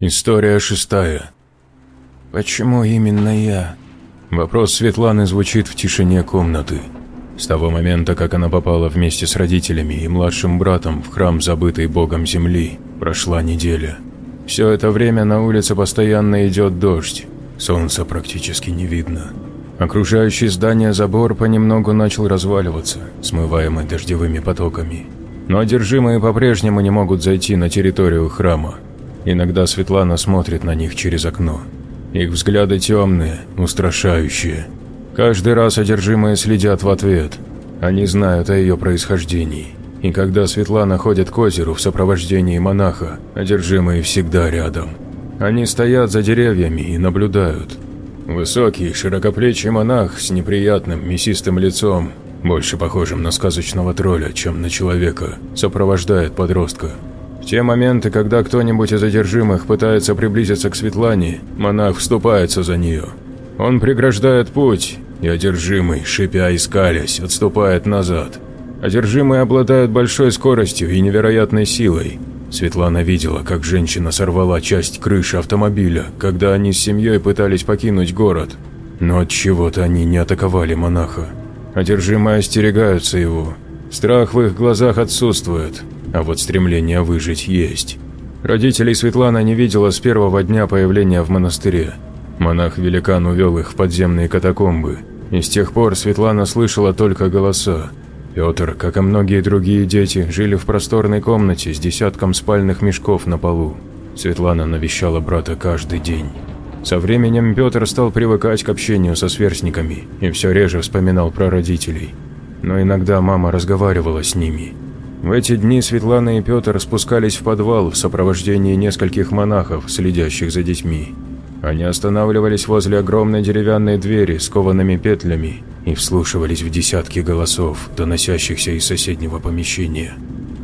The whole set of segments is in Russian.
История шестая. «Почему именно я?» Вопрос Светланы звучит в тишине комнаты. С того момента, как она попала вместе с родителями и младшим братом в храм, забытый богом земли, прошла неделя. Все это время на улице постоянно идет дождь, солнца практически не видно. Окружающий здание забор понемногу начал разваливаться, смываемый дождевыми потоками. Но одержимые по-прежнему не могут зайти на территорию храма. Иногда Светлана смотрит на них через окно. Их взгляды темные, устрашающие. Каждый раз одержимые следят в ответ. Они знают о ее происхождении. И когда Светлана ходит к озеру в сопровождении монаха, одержимые всегда рядом. Они стоят за деревьями и наблюдают. Высокий, широкоплечий монах с неприятным, мясистым лицом, больше похожим на сказочного тролля, чем на человека, сопровождает подростка. Те моменты, когда кто-нибудь из одержимых пытается приблизиться к Светлане, монах вступается за нее. Он преграждает путь, и одержимый, шипя и скалясь, отступает назад. Одержимые обладают большой скоростью и невероятной силой. Светлана видела, как женщина сорвала часть крыши автомобиля, когда они с семьей пытались покинуть город. Но от чего-то они не атаковали монаха. Одержимые остерегаются его. Страх в их глазах отсутствует, а вот стремление выжить есть. Родителей Светлана не видела с первого дня появления в монастыре. Монах-великан увел их в подземные катакомбы, и с тех пор Светлана слышала только голоса. Петр, как и многие другие дети, жили в просторной комнате с десятком спальных мешков на полу. Светлана навещала брата каждый день. Со временем Петр стал привыкать к общению со сверстниками и все реже вспоминал про родителей. Но иногда мама разговаривала с ними, в эти дни Светлана и Петр спускались в подвал в сопровождении нескольких монахов, следящих за детьми. Они останавливались возле огромной деревянной двери с коваными петлями и вслушивались в десятки голосов, доносящихся из соседнего помещения.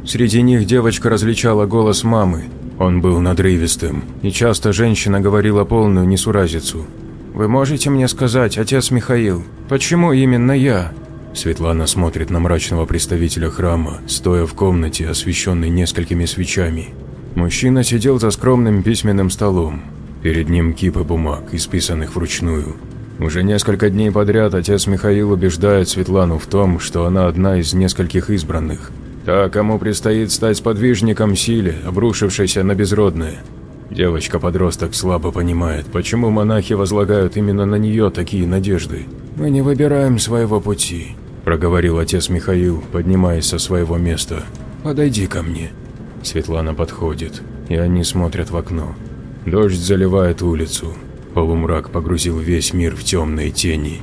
Среди них девочка различала голос мамы. Он был надрывистым, и часто женщина говорила полную несуразицу. «Вы можете мне сказать, отец Михаил, почему именно я?» Светлана смотрит на мрачного представителя храма, стоя в комнате, освещенной несколькими свечами. Мужчина сидел за скромным письменным столом. Перед ним кипы бумаг, исписанных вручную. Уже несколько дней подряд отец Михаил убеждает Светлану в том, что она одна из нескольких избранных. Та, кому предстоит стать сподвижником силе, обрушившейся на безродное. Девочка-подросток слабо понимает, почему монахи возлагают именно на нее такие надежды. «Мы не выбираем своего пути», – проговорил отец Михаил, поднимаясь со своего места. «Подойди ко мне». Светлана подходит, и они смотрят в окно. Дождь заливает улицу. Полумрак погрузил весь мир в темные тени.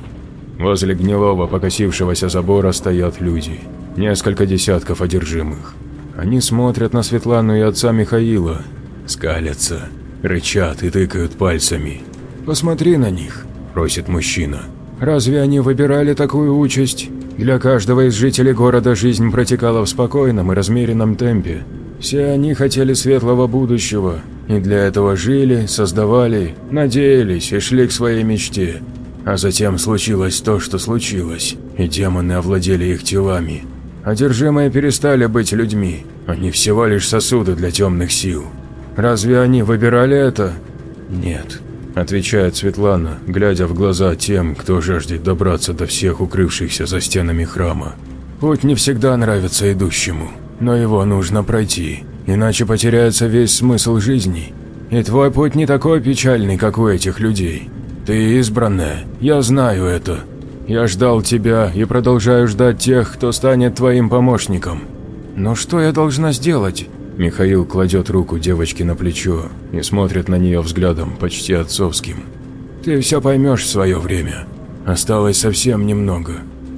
Возле гнилого покосившегося забора стоят люди. Несколько десятков одержимых. Они смотрят на Светлану и отца Михаила, скалятся, рычат и тыкают пальцами. «Посмотри на них», – просит мужчина. «Разве они выбирали такую участь? Для каждого из жителей города жизнь протекала в спокойном и размеренном темпе. Все они хотели светлого будущего, и для этого жили, создавали, надеялись и шли к своей мечте. А затем случилось то, что случилось, и демоны овладели их телами. Одержимые перестали быть людьми, они всего лишь сосуды для темных сил. Разве они выбирали это? Нет, отвечает Светлана, глядя в глаза тем, кто жаждет добраться до всех укрывшихся за стенами храма. Путь не всегда нравится идущему, но его нужно пройти, иначе потеряется весь смысл жизни. И твой путь не такой печальный, как у этих людей. Ты избранная, я знаю это. Я ждал тебя и продолжаю ждать тех, кто станет твоим помощником. Но что я должна сделать? Михаил кладет руку девочке на плечо и смотрит на нее взглядом почти отцовским. «Ты все поймешь в свое время. Осталось совсем немного.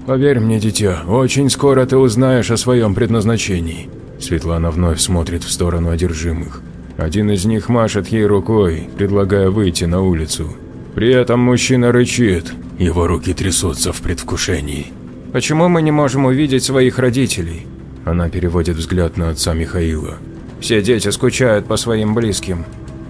Поверь мне, дитя, очень скоро ты узнаешь о своем предназначении». Светлана вновь смотрит в сторону одержимых. Один из них машет ей рукой, предлагая выйти на улицу. При этом мужчина рычит, его руки трясутся в предвкушении. «Почему мы не можем увидеть своих родителей?» Она переводит взгляд на отца Михаила. Все дети скучают по своим близким.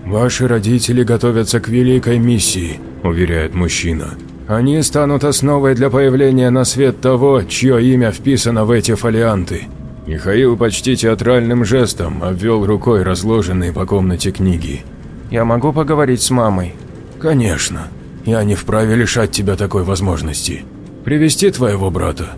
«Ваши родители готовятся к великой миссии», – уверяет мужчина. «Они станут основой для появления на свет того, чье имя вписано в эти фолианты». Михаил почти театральным жестом обвел рукой разложенные по комнате книги. Я могу поговорить с мамой?» «Конечно. Я не вправе лишать тебя такой возможности. Привести твоего брата?»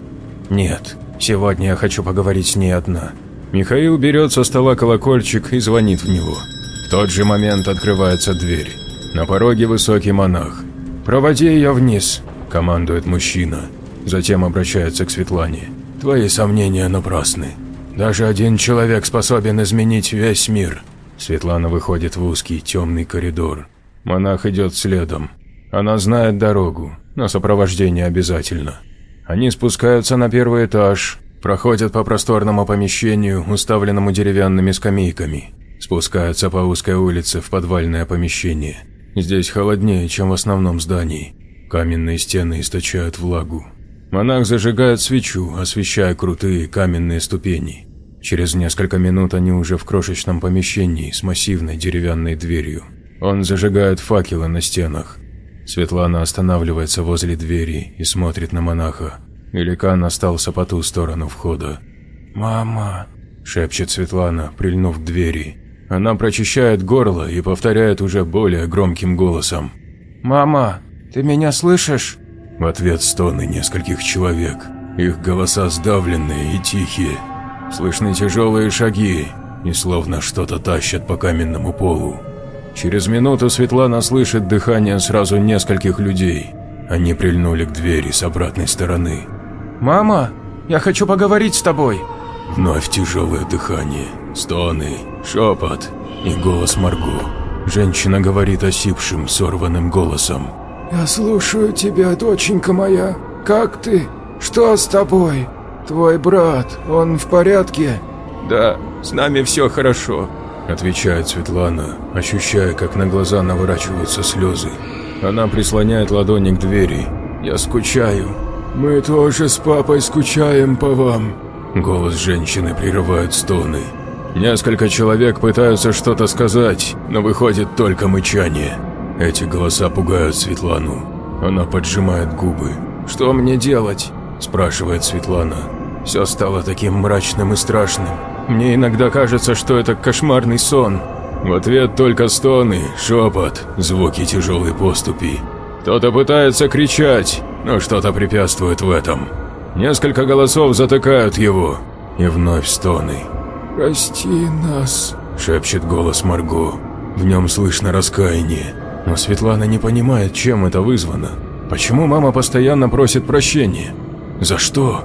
«Нет. Сегодня я хочу поговорить с ней одна». Михаил берет со стола колокольчик и звонит в него. В тот же момент открывается дверь. На пороге высокий монах. «Проводи ее вниз», – командует мужчина. Затем обращается к Светлане. «Твои сомнения напрасны. Даже один человек способен изменить весь мир». Светлана выходит в узкий темный коридор. Монах идет следом. Она знает дорогу, но сопровождение обязательно. Они спускаются на первый этаж, проходят по просторному помещению, уставленному деревянными скамейками. Спускаются по узкой улице в подвальное помещение. Здесь холоднее, чем в основном здании. Каменные стены источают влагу. Монах зажигает свечу, освещая крутые каменные ступени. Через несколько минут они уже в крошечном помещении с массивной деревянной дверью. Он зажигает факелы на стенах. Светлана останавливается возле двери и смотрит на монаха. Великан остался по ту сторону входа. «Мама!» – шепчет Светлана, прильнув к двери. Она прочищает горло и повторяет уже более громким голосом. «Мама, ты меня слышишь?» В ответ стоны нескольких человек. Их голоса сдавленные и тихие. Слышны тяжелые шаги, и словно что-то тащат по каменному полу. Через минуту Светлана слышит дыхание сразу нескольких людей. Они прильнули к двери с обратной стороны. «Мама, я хочу поговорить с тобой!» Вновь тяжелое дыхание, стоны, шепот и голос Марго. Женщина говорит осипшим, сорванным голосом. «Я слушаю тебя, доченька моя. Как ты? Что с тобой?» «Твой брат, он в порядке?» «Да, с нами все хорошо», – отвечает Светлана, ощущая, как на глаза наворачиваются слезы. Она прислоняет ладони к двери. «Я скучаю». «Мы тоже с папой скучаем по вам». Голос женщины прерывает стоны. Несколько человек пытаются что-то сказать, но выходит только мычание. Эти голоса пугают Светлану. Она поджимает губы. «Что мне делать?» спрашивает Светлана. Все стало таким мрачным и страшным. Мне иногда кажется, что это кошмарный сон. В ответ только стоны, шепот, звуки тяжелой поступи. Кто-то пытается кричать, но что-то препятствует в этом. Несколько голосов затыкают его, и вновь стоны. «Прости нас», – шепчет голос Марго. В нем слышно раскаяние, но Светлана не понимает, чем это вызвано. Почему мама постоянно просит прощения? «За что?»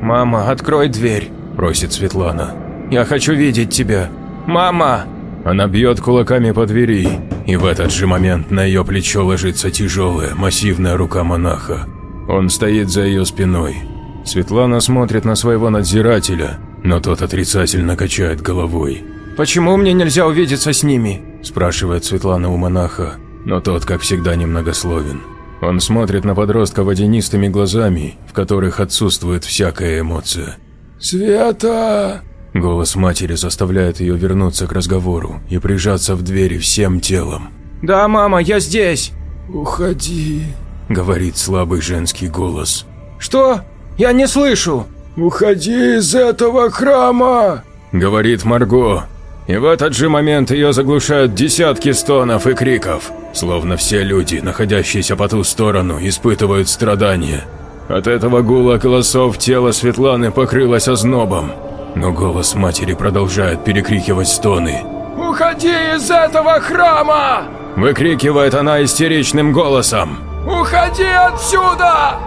«Мама, открой дверь», – просит Светлана. «Я хочу видеть тебя. Мама!» Она бьет кулаками по двери, и в этот же момент на ее плечо ложится тяжелая, массивная рука монаха. Он стоит за ее спиной. Светлана смотрит на своего надзирателя, но тот отрицательно качает головой. «Почему мне нельзя увидеться с ними?» – спрашивает Светлана у монаха, но тот, как всегда, немногословен. Он смотрит на подростка водянистыми глазами, в которых отсутствует всякая эмоция. «Света!» Голос матери заставляет ее вернуться к разговору и прижаться в двери всем телом. «Да, мама, я здесь!» «Уходи!» – говорит слабый женский голос. «Что? Я не слышу!» «Уходи из этого храма!» – говорит Марго, и в этот же момент ее заглушают десятки стонов и криков, словно все люди, находящиеся по ту сторону, испытывают страдания. От этого гула голосов тело Светланы покрылось ознобом, но голос матери продолжает перекрикивать стоны. «Уходи из этого храма!» Выкрикивает она истеричным голосом. «Уходи отсюда!»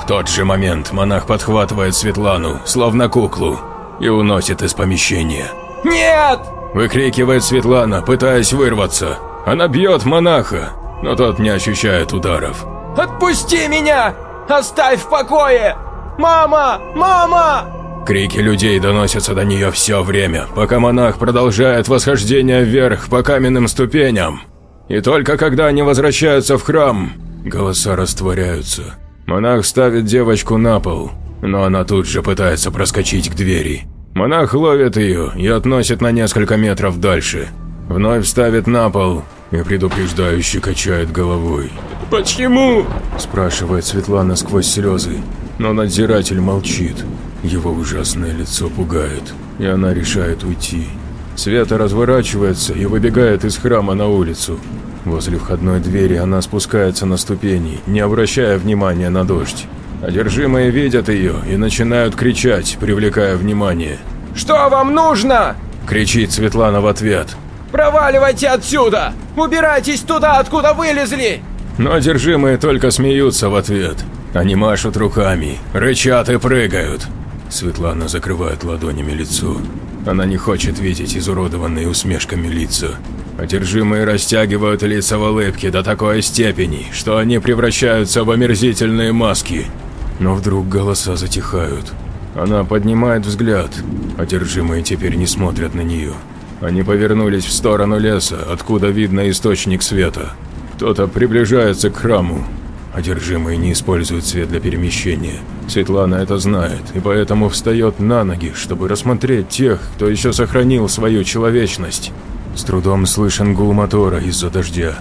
В тот же момент монах подхватывает Светлану, словно куклу, и уносит из помещения. «Нет!» Выкрикивает Светлана, пытаясь вырваться. Она бьет монаха, но тот не ощущает ударов. «Отпусти меня! Оставь в покое! Мама! Мама!» Крики людей доносятся до нее все время, пока монах продолжает восхождение вверх по каменным ступеням. И только когда они возвращаются в храм, голоса растворяются. Монах ставит девочку на пол, но она тут же пытается проскочить к двери. Монах ловит ее и относит на несколько метров дальше. Вновь ставит на пол и предупреждающе качает головой. «Почему?» – спрашивает Светлана сквозь слезы. Но надзиратель молчит. Его ужасное лицо пугает, и она решает уйти. Света разворачивается и выбегает из храма на улицу. Возле входной двери она спускается на ступени, не обращая внимания на дождь. Одержимые видят ее и начинают кричать, привлекая внимание. «Что вам нужно?» – кричит Светлана в ответ. «Проваливайте отсюда! Убирайтесь туда, откуда вылезли!» Но одержимые только смеются в ответ. Они машут руками, рычат и прыгают. Светлана закрывает ладонями лицо. Она не хочет видеть изуродованные усмешками лица. Одержимые растягивают лица в улыбке до такой степени, что они превращаются в омерзительные маски. Но вдруг голоса затихают. Она поднимает взгляд. Одержимые теперь не смотрят на нее. Они повернулись в сторону леса, откуда видно источник света. Кто-то приближается к храму. Одержимые не используют свет для перемещения. Светлана это знает, и поэтому встает на ноги, чтобы рассмотреть тех, кто еще сохранил свою человечность. С трудом слышен гул мотора из-за дождя.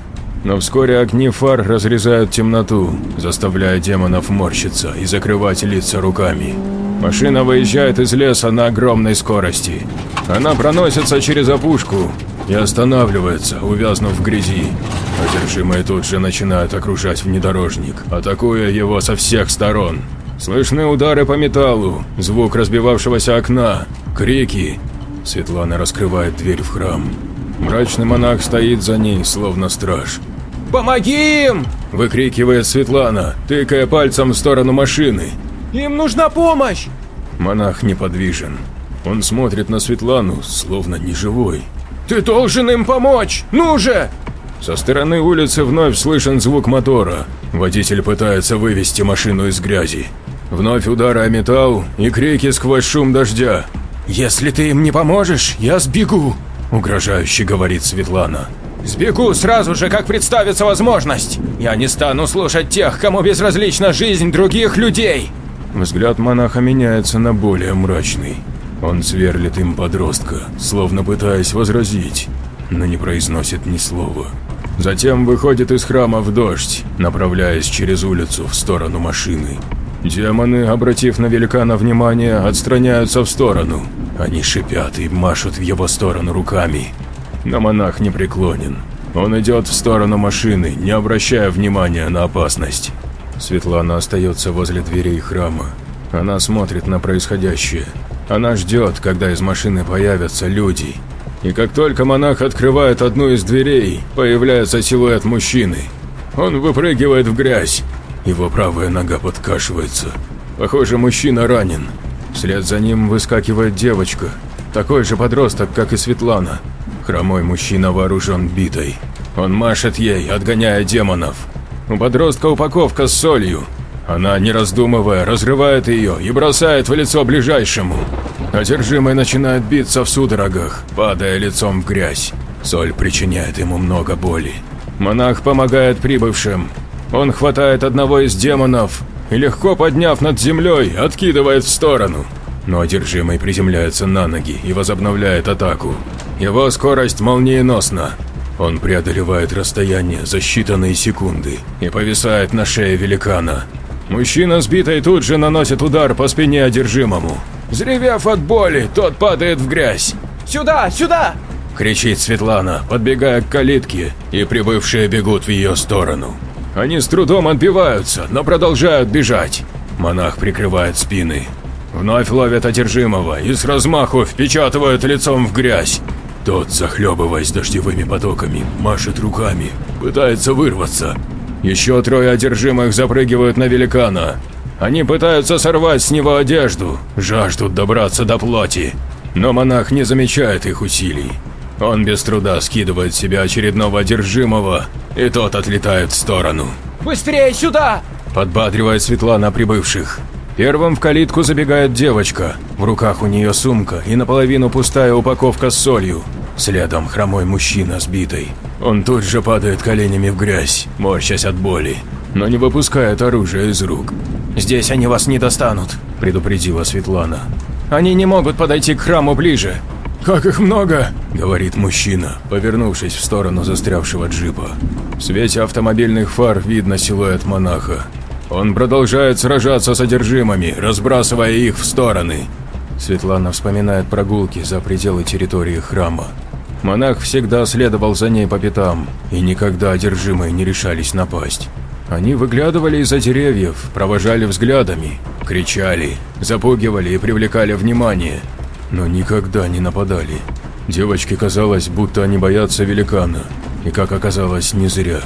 Но вскоре огни фар разрезают темноту, заставляя демонов морщиться и закрывать лица руками. Машина выезжает из леса на огромной скорости. Она проносится через опушку и останавливается, увязнув в грязи. Одержимые тут же начинают окружать внедорожник, атакуя его со всех сторон. Слышны удары по металлу, звук разбивавшегося окна, крики. Светлана раскрывает дверь в храм. Мрачный монах стоит за ней, словно страж. «Помоги им!» – выкрикивает Светлана, тыкая пальцем в сторону машины. «Им нужна помощь!» Монах неподвижен. Он смотрит на Светлану, словно неживой. «Ты должен им помочь! Ну же!» Со стороны улицы вновь слышен звук мотора. Водитель пытается вывести машину из грязи. Вновь удары о металл и крики сквозь шум дождя. «Если ты им не поможешь, я сбегу!» – угрожающе говорит Светлана. «Сбегу сразу же, как представится возможность! Я не стану слушать тех, кому безразлична жизнь других людей!» Взгляд монаха меняется на более мрачный. Он сверлит им подростка, словно пытаясь возразить, но не произносит ни слова. Затем выходит из храма в дождь, направляясь через улицу в сторону машины. Демоны, обратив на великана внимание, отстраняются в сторону. Они шипят и машут в его сторону руками. Но монах не преклонен. Он идет в сторону машины, не обращая внимания на опасность. Светлана остается возле дверей храма. Она смотрит на происходящее. Она ждет, когда из машины появятся люди. И как только монах открывает одну из дверей, появляется силуэт мужчины. Он выпрыгивает в грязь. Его правая нога подкашивается. Похоже, мужчина ранен. Вслед за ним выскакивает девочка. Такой же подросток, как и Светлана. Хромой мужчина вооружен битой. Он машет ей, отгоняя демонов. У подростка упаковка с солью. Она, не раздумывая, разрывает ее и бросает в лицо ближайшему. Одержимый начинает биться в судорогах, падая лицом в грязь. Соль причиняет ему много боли. Монах помогает прибывшим. Он хватает одного из демонов и, легко подняв над землей, откидывает в сторону. Но одержимый приземляется на ноги и возобновляет атаку. Его скорость молниеносна. Он преодолевает расстояние за считанные секунды и повисает на шее великана. Мужчина сбитый тут же наносит удар по спине одержимому. Взревев от боли, тот падает в грязь. «Сюда, сюда!» – кричит Светлана, подбегая к калитке, и прибывшие бегут в ее сторону. Они с трудом отбиваются, но продолжают бежать. Монах прикрывает спины. Вновь ловят одержимого и с размаху впечатывают лицом в грязь. Тот, захлебываясь дождевыми потоками, машет руками, пытается вырваться, еще трое одержимых запрыгивают на великана. Они пытаются сорвать с него одежду, жаждут добраться до плоти. Но монах не замечает их усилий. Он без труда скидывает себя очередного одержимого, и тот отлетает в сторону. «Быстрее сюда!» – подбадривает Светлана прибывших. Первым в калитку забегает девочка. В руках у нее сумка и наполовину пустая упаковка с солью. Следом хромой мужчина сбитый. Он тут же падает коленями в грязь, морщась от боли, но не выпускает оружие из рук. «Здесь они вас не достанут», – предупредила Светлана. «Они не могут подойти к храму ближе». «Как их много!» – говорит мужчина, повернувшись в сторону застрявшего джипа. В свете автомобильных фар видно силуэт монаха. Он продолжает сражаться с одержимыми, разбрасывая их в стороны. Светлана вспоминает прогулки за пределы территории храма. Монах всегда следовал за ней по пятам, и никогда одержимые не решались напасть. Они выглядывали из-за деревьев, провожали взглядами, кричали, запугивали и привлекали внимание, но никогда не нападали. Девочке казалось, будто они боятся великана, и, как оказалось, не зря.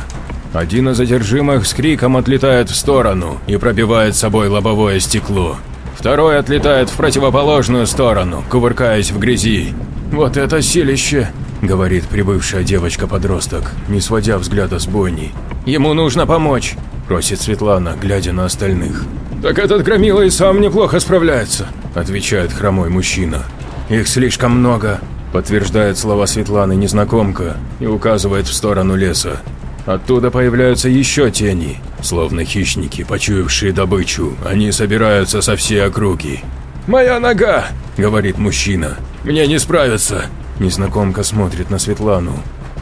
Один из одержимых с криком отлетает в сторону и пробивает собой лобовое стекло. Второй отлетает в противоположную сторону, кувыркаясь в грязи. «Вот это силище!» – говорит прибывшая девочка-подросток, не сводя взгляда с бойни. «Ему нужно помочь!» – просит Светлана, глядя на остальных. «Так этот громила и сам неплохо справляется», – отвечает хромой мужчина. «Их слишком много», – подтверждает слова Светланы незнакомка и указывает в сторону леса. Оттуда появляются еще тени, словно хищники, почуявшие добычу. Они собираются со всей округи. «Моя нога!» – говорит мужчина. «Мне не справиться!» Незнакомка смотрит на Светлану.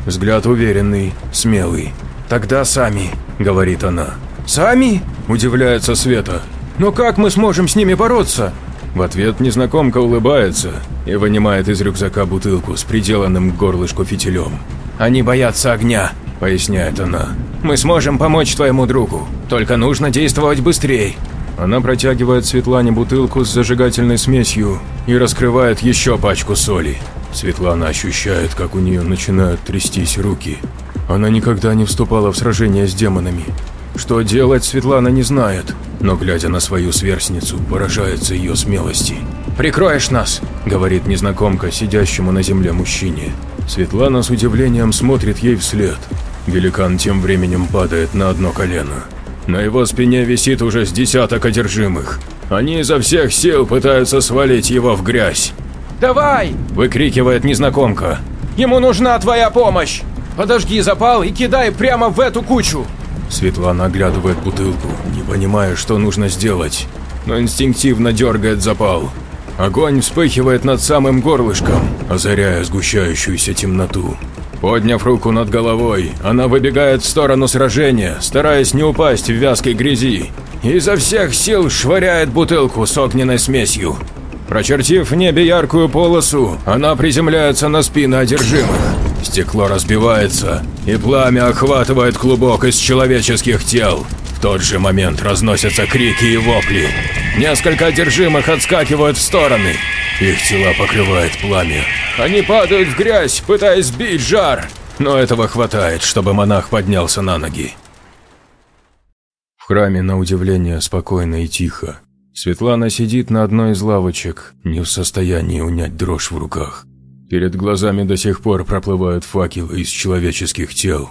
Взгляд уверенный, смелый. «Тогда сами», – говорит она. «Сами?» – удивляется Света. «Но как мы сможем с ними бороться?» В ответ незнакомка улыбается и вынимает из рюкзака бутылку с приделанным к горлышку фитилем. «Они боятся огня», – поясняет она. «Мы сможем помочь твоему другу, только нужно действовать быстрее». Она протягивает Светлане бутылку с зажигательной смесью и раскрывает еще пачку соли. Светлана ощущает, как у нее начинают трястись руки. Она никогда не вступала в сражения с демонами. Что делать, Светлана не знает, но, глядя на свою сверстницу, поражается ее смелости. «Прикроешь нас», — говорит незнакомка сидящему на земле мужчине. Светлана с удивлением смотрит ей вслед. Великан тем временем падает на одно колено. На его спине висит уже с десяток одержимых. Они изо всех сил пытаются свалить его в грязь. «Давай!» – выкрикивает незнакомка. «Ему нужна твоя помощь! Подожги запал и кидай прямо в эту кучу!» Светлана оглядывает бутылку, не понимая, что нужно сделать, но инстинктивно дергает запал. Огонь вспыхивает над самым горлышком, озаряя сгущающуюся темноту. Подняв руку над головой, она выбегает в сторону сражения, стараясь не упасть в вязкой грязи, изо всех сил швыряет бутылку с огненной смесью. Прочертив в небе яркую полосу, она приземляется на спины одержимых. Стекло разбивается, и пламя охватывает клубок из человеческих тел. В тот же момент разносятся крики и вопли. Несколько одержимых отскакивают в стороны. Их тела покрывает пламя. Они падают в грязь, пытаясь сбить жар. Но этого хватает, чтобы монах поднялся на ноги. В храме, на удивление, спокойно и тихо. Светлана сидит на одной из лавочек, не в состоянии унять дрожь в руках. Перед глазами до сих пор проплывают факелы из человеческих тел.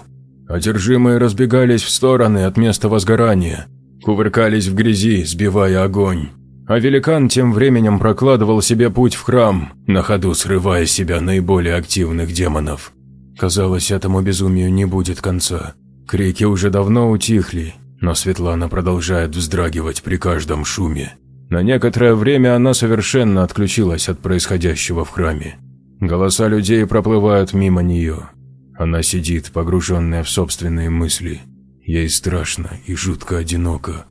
Одержимые разбегались в стороны от места возгорания, кувыркались в грязи, сбивая огонь. А великан тем временем прокладывал себе путь в храм, на ходу срывая себя наиболее активных демонов. Казалось, этому безумию не будет конца. Крики уже давно утихли, но Светлана продолжает вздрагивать при каждом шуме. На некоторое время она совершенно отключилась от происходящего в храме. Голоса людей проплывают мимо нее. Она сидит, погруженная в собственные мысли. Ей страшно и жутко одиноко.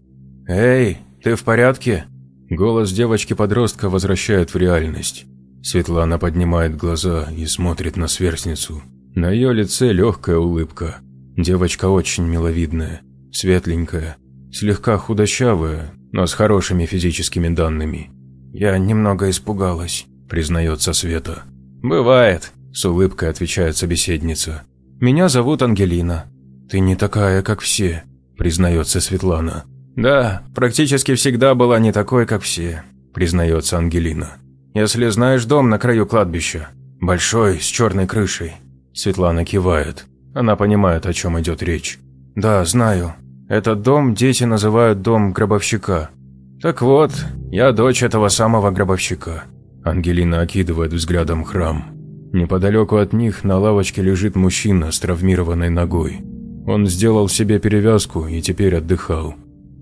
«Эй, ты в порядке?» Голос девочки-подростка возвращает в реальность. Светлана поднимает глаза и смотрит на сверстницу. На ее лице легкая улыбка. Девочка очень миловидная светленькая, слегка худощавая, но с хорошими физическими данными. «Я немного испугалась», – признается Света. «Бывает», – с улыбкой отвечает собеседница. «Меня зовут Ангелина». «Ты не такая, как все», – признается Светлана. «Да, практически всегда была не такой, как все», – признается Ангелина. «Если знаешь дом на краю кладбища, большой, с черной крышей». Светлана кивает. Она понимает, о чем идет речь. «Да, знаю. Этот дом дети называют дом гробовщика. Так вот, я дочь этого самого гробовщика. Ангелина окидывает взглядом храм. Неподалеку от них на лавочке лежит мужчина с травмированной ногой. Он сделал себе перевязку и теперь отдыхал.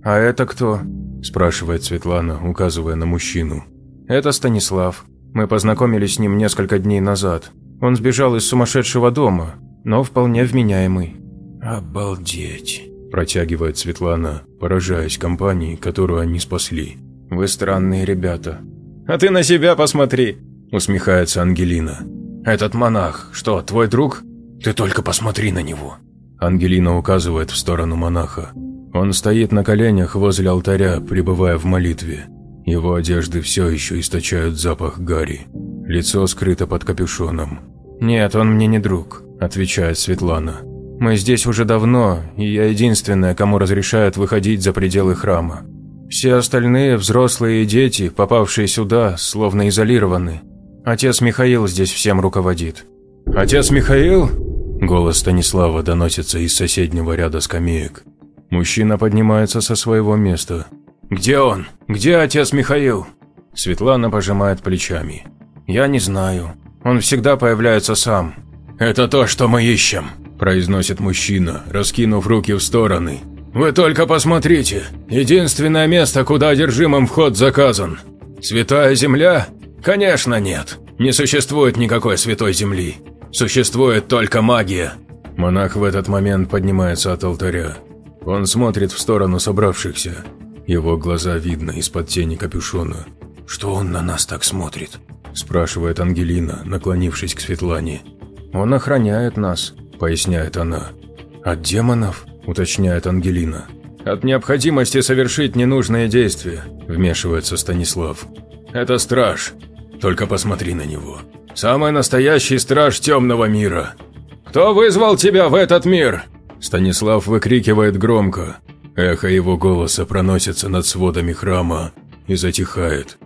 «А это кто?» – спрашивает Светлана, указывая на мужчину. «Это Станислав. Мы познакомились с ним несколько дней назад. Он сбежал из сумасшедшего дома, но вполне вменяемый». «Обалдеть!» Протягивает Светлана, поражаясь компании, которую они спасли. «Вы странные ребята». А ты на себя посмотри, усмехается Ангелина. Этот монах, что, твой друг? Ты только посмотри на него. Ангелина указывает в сторону монаха. Он стоит на коленях возле алтаря, пребывая в молитве. Его одежды все еще источают запах гари. Лицо скрыто под капюшоном. «Нет, он мне не друг», – отвечает Светлана. «Мы здесь уже давно, и я единственная, кому разрешают выходить за пределы храма. Все остальные, взрослые и дети, попавшие сюда, словно изолированы. Отец Михаил здесь всем руководит». «Отец Михаил?» Голос Станислава доносится из соседнего ряда скамеек. Мужчина поднимается со своего места. «Где он? Где отец Михаил?» Светлана пожимает плечами. «Я не знаю. Он всегда появляется сам». «Это то, что мы ищем», – произносит мужчина, раскинув руки в стороны. «Вы только посмотрите. Единственное место, куда одержимым вход заказан. Святая земля? Конечно нет. Не существует никакой святой земли. Существует только магия. Монах в этот момент поднимается от алтаря. Он смотрит в сторону собравшихся. Его глаза видно из-под тени капюшона. «Что он на нас так смотрит?» – спрашивает Ангелина, наклонившись к Светлане. «Он охраняет нас», – поясняет она. «От демонов?» – уточняет Ангелина. «От необходимости совершить ненужные действия», – вмешивается Станислав. «Это страж. Только посмотри на него. Самый настоящий страж темного мира. Кто вызвал тебя в этот мир? Станислав выкрикивает громко. Эхо его голоса проносится над сводами храма и затихает.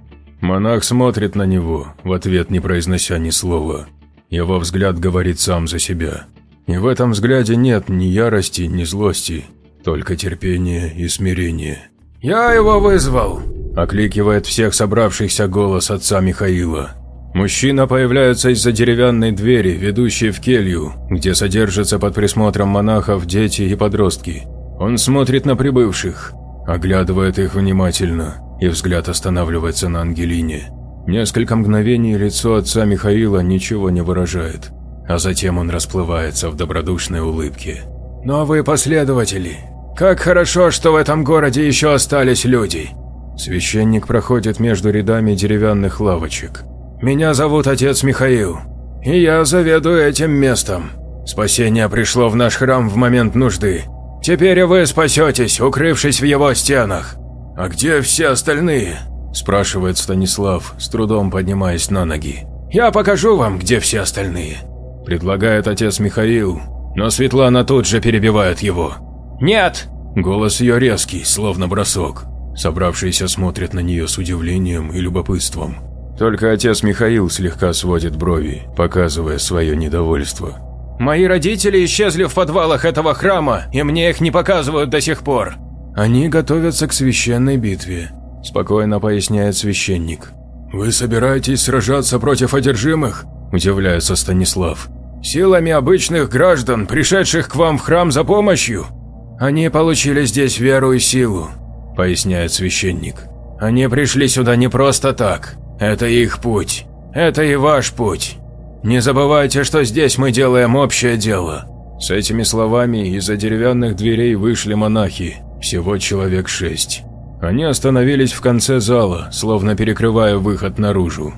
Монах смотрит на него, в ответ не произнося ни слова. Его взгляд говорит сам за себя. И в этом взгляде нет ни ярости, ни злости, только терпение и смирение. «Я его вызвал!» – окликивает всех собравшихся голос отца Михаила. Мужчина появляется из-за деревянной двери, ведущей в келью, где содержатся под присмотром монахов дети и подростки. Он смотрит на прибывших, оглядывает их внимательно, и взгляд останавливается на Ангелине. Несколько мгновений лицо отца Михаила ничего не выражает, а затем он расплывается в добродушной улыбке. «Новые последователи! Как хорошо, что в этом городе еще остались люди!» Священник проходит между рядами деревянных лавочек. Меня зовут отец Михаил, и я заведую этим местом. Спасение пришло в наш храм в момент нужды. Теперь вы спасетесь, укрывшись в его стенах. А где все остальные?» – спрашивает Станислав, с трудом поднимаясь на ноги. «Я покажу вам, где все остальные», – предлагает отец Михаил, но Светлана тут же перебивает его. «Нет!» – голос ее резкий, словно бросок. Собравшиеся смотрят на нее с удивлением и любопытством. Только отец Михаил слегка сводит брови, показывая свое недовольство. «Мои родители исчезли в подвалах этого храма, и мне их не показывают до сих пор». «Они готовятся к священной битве», – спокойно поясняет священник. «Вы собираетесь сражаться против одержимых?» – удивляется Станислав. «Силами обычных граждан, пришедших к вам в храм за помощью?» «Они получили здесь веру и силу», – поясняет священник. «Они пришли сюда не просто так. Это их путь. Это и ваш путь. Не забывайте, что здесь мы делаем общее дело». С этими словами из-за деревянных дверей вышли монахи, всего человек шесть. Они остановились в конце зала, словно перекрывая выход наружу.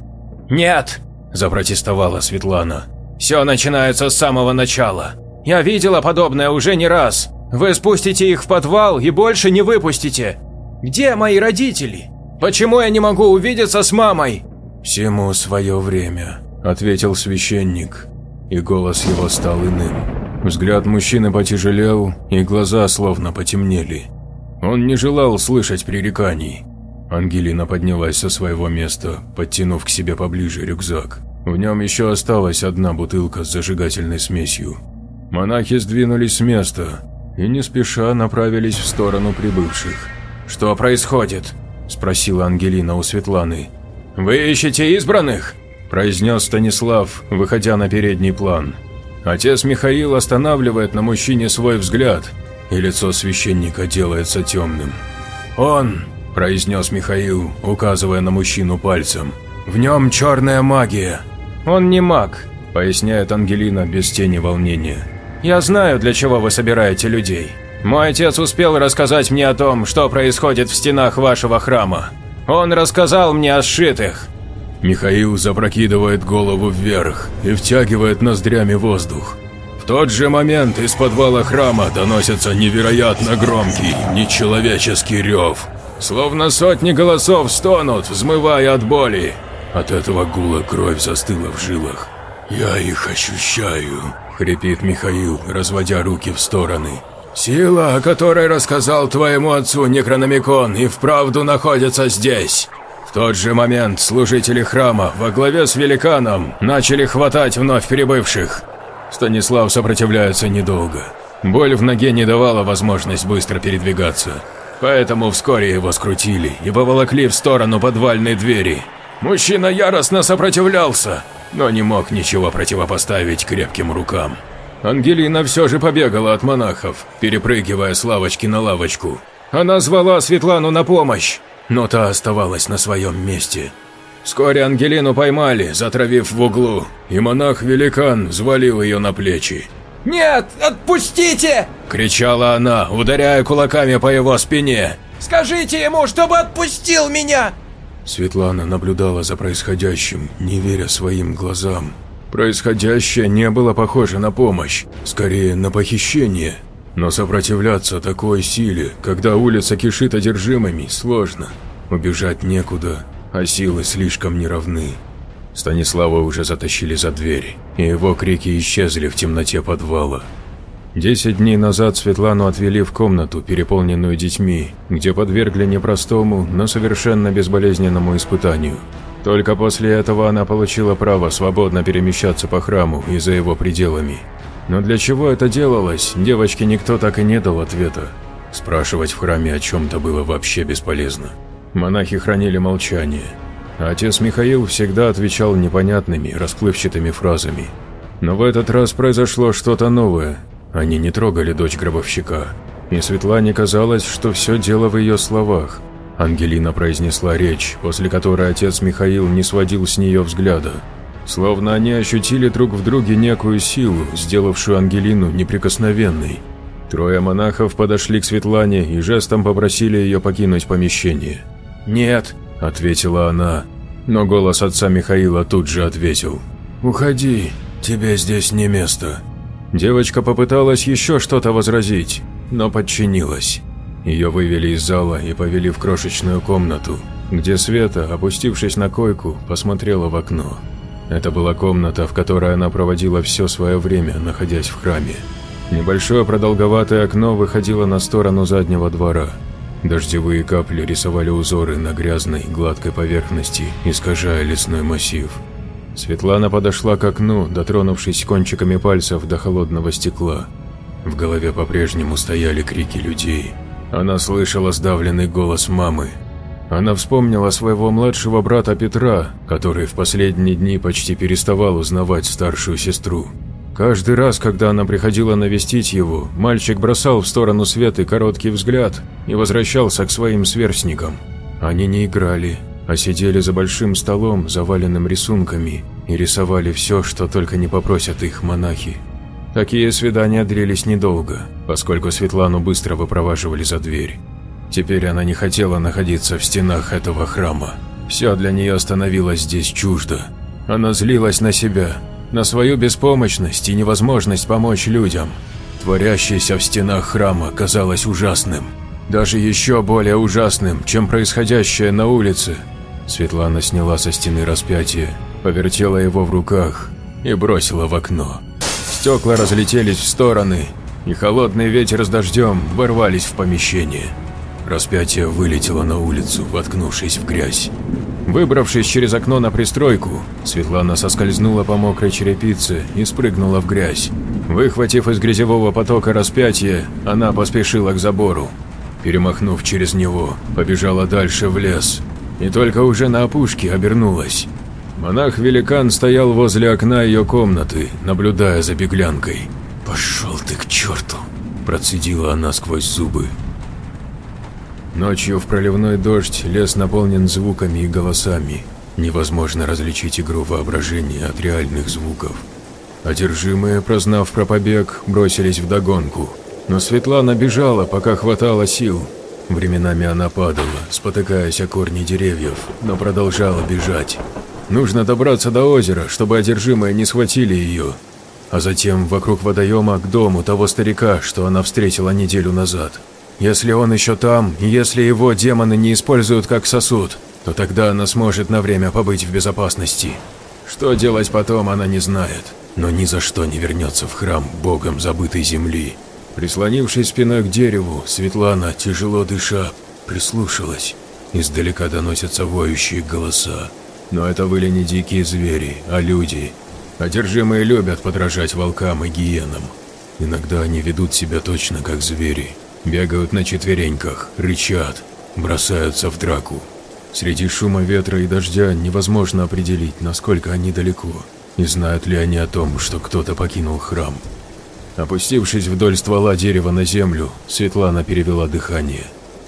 «Нет!» – запротестовала Светлана. «Все начинается с самого начала. Я видела подобное уже не раз. Вы спустите их в подвал и больше не выпустите. Где мои родители?» Почему я не могу увидеться с мамой?» «Всему свое время», – ответил священник, и голос его стал иным. Взгляд мужчины потяжелел, и глаза словно потемнели. Он не желал слышать пререканий. Ангелина поднялась со своего места, подтянув к себе поближе рюкзак. В нем еще осталась одна бутылка с зажигательной смесью. Монахи сдвинулись с места и не спеша направились в сторону прибывших. «Что происходит?» – спросила Ангелина у Светланы. «Вы ищете избранных?» – произнес Станислав, выходя на передний план. Отец Михаил останавливает на мужчине свой взгляд, и лицо священника делается темным. «Он», – произнес Михаил, указывая на мужчину пальцем, – «в нем черная магия». «Он не маг», – поясняет Ангелина без тени волнения. «Я знаю, для чего вы собираете людей. Мой отец успел рассказать мне о том, что происходит в стенах вашего храма. Он рассказал мне о сшитых. Михаил запрокидывает голову вверх и втягивает ноздрями воздух. В тот же момент из подвала храма доносится невероятно громкий, нечеловеческий рев. Словно сотни голосов стонут, взмывая от боли. От этого гула кровь застыла в жилах. «Я их ощущаю», — хрипит Михаил, разводя руки в стороны. «Сила, о которой рассказал твоему отцу Некрономикон, и вправду находится здесь». В тот же момент служители храма во главе с великаном начали хватать вновь прибывших. Станислав сопротивляется недолго. Боль в ноге не давала возможность быстро передвигаться. Поэтому вскоре его скрутили и поволокли в сторону подвальной двери. Мужчина яростно сопротивлялся, но не мог ничего противопоставить крепким рукам. Ангелина все же побегала от монахов, перепрыгивая с лавочки на лавочку. Она звала Светлану на помощь, но та оставалась на своем месте. Вскоре Ангелину поймали, затравив в углу, и монах-великан взвалил ее на плечи. «Нет, отпустите!» – кричала она, ударяя кулаками по его спине. «Скажите ему, чтобы отпустил меня!» Светлана наблюдала за происходящим, не веря своим глазам. Происходящее не было похоже на помощь, скорее на похищение. Но сопротивляться такой силе, когда улица кишит одержимыми, сложно. Убежать некуда, а силы слишком неравны. Станислава уже затащили за дверь, и его крики исчезли в темноте подвала. Десять дней назад Светлану отвели в комнату, переполненную детьми, где подвергли непростому, но совершенно безболезненному испытанию. Только после этого она получила право свободно перемещаться по храму и за его пределами. Но для чего это делалось, девочке никто так и не дал ответа. Спрашивать в храме о чем-то было вообще бесполезно. Монахи хранили молчание, Отец Михаил всегда отвечал непонятными, расплывчатыми фразами. Но в этот раз произошло что-то новое. Они не трогали дочь гробовщика. И Светлане казалось, что все дело в ее словах. Ангелина произнесла речь, после которой отец Михаил не сводил с нее взгляда. Словно они ощутили друг в друге некую силу, сделавшую Ангелину неприкосновенной. Трое монахов подошли к Светлане и жестом попросили ее покинуть помещение. «Нет», – ответила она, но голос отца Михаила тут же ответил. «Уходи, тебе здесь не место». Девочка попыталась еще что-то возразить, но подчинилась. Ее вывели из зала и повели в крошечную комнату, где Света, опустившись на койку, посмотрела в окно. Это была комната, в которой она проводила все свое время, находясь в храме. Небольшое продолговатое окно выходило на сторону заднего двора – Дождевые капли рисовали узоры на грязной, гладкой поверхности, искажая лесной массив. Светлана подошла к окну, дотронувшись кончиками пальцев до холодного стекла. В голове по-прежнему стояли крики людей. Она слышала сдавленный голос мамы. Она вспомнила своего младшего брата Петра, который в последние дни почти переставал узнавать старшую сестру. Каждый раз, когда она приходила навестить его, мальчик бросал в сторону Светы короткий взгляд и возвращался к своим сверстникам. Они не играли, а сидели за большим столом, заваленным рисунками, и рисовали все, что только не попросят их монахи. Такие свидания длились недолго, поскольку Светлану быстро выпроваживали за дверь. Теперь она не хотела находиться в стенах этого храма. Все для нее становилось здесь чуждо. Она злилась на себя, на свою беспомощность и невозможность помочь людям. Творящееся в стенах храма казалось ужасным. Даже еще более ужасным, чем происходящее на улице. Светлана сняла со стены распятие, повертела его в руках и бросила в окно. Стекла разлетелись в стороны, и холодный ветер с дождем ворвались в помещение. Распятие вылетело на улицу, воткнувшись в грязь. Выбравшись через окно на пристройку, Светлана соскользнула по мокрой черепице и спрыгнула в грязь. Выхватив из грязевого потока распятие, она поспешила к забору. Перемахнув через него, побежала дальше в лес. И только уже на опушке обернулась. Монах-великан стоял возле окна ее комнаты, наблюдая за беглянкой. «Пошел ты к черту!» – процедила она сквозь зубы. Ночью в проливной дождь лес наполнен звуками и голосами. Невозможно различить игру воображения от реальных звуков. Одержимые, прознав про побег, бросились в догонку. Но Светлана бежала, пока хватало сил. Временами она падала, спотыкаясь о корни деревьев, но продолжала бежать. Нужно добраться до озера, чтобы одержимые не схватили ее. А затем вокруг водоема к дому того старика, что она встретила неделю назад. Если он еще там, если его демоны не используют как сосуд, то тогда она сможет на время побыть в безопасности. Что делать потом, она не знает, но ни за что не вернется в храм богом забытой земли. Прислонившись спиной к дереву, Светлана, тяжело дыша, прислушалась. Издалека доносятся воющие голоса. Но это были не дикие звери, а люди. Одержимые любят подражать волкам и гиенам. Иногда они ведут себя точно как звери. Бегают на четвереньках, рычат, бросаются в драку. Среди шума ветра и дождя невозможно определить, насколько они далеко, и знают ли они о том, что кто-то покинул храм. Опустившись вдоль ствола дерева на землю, Светлана перевела дыхание.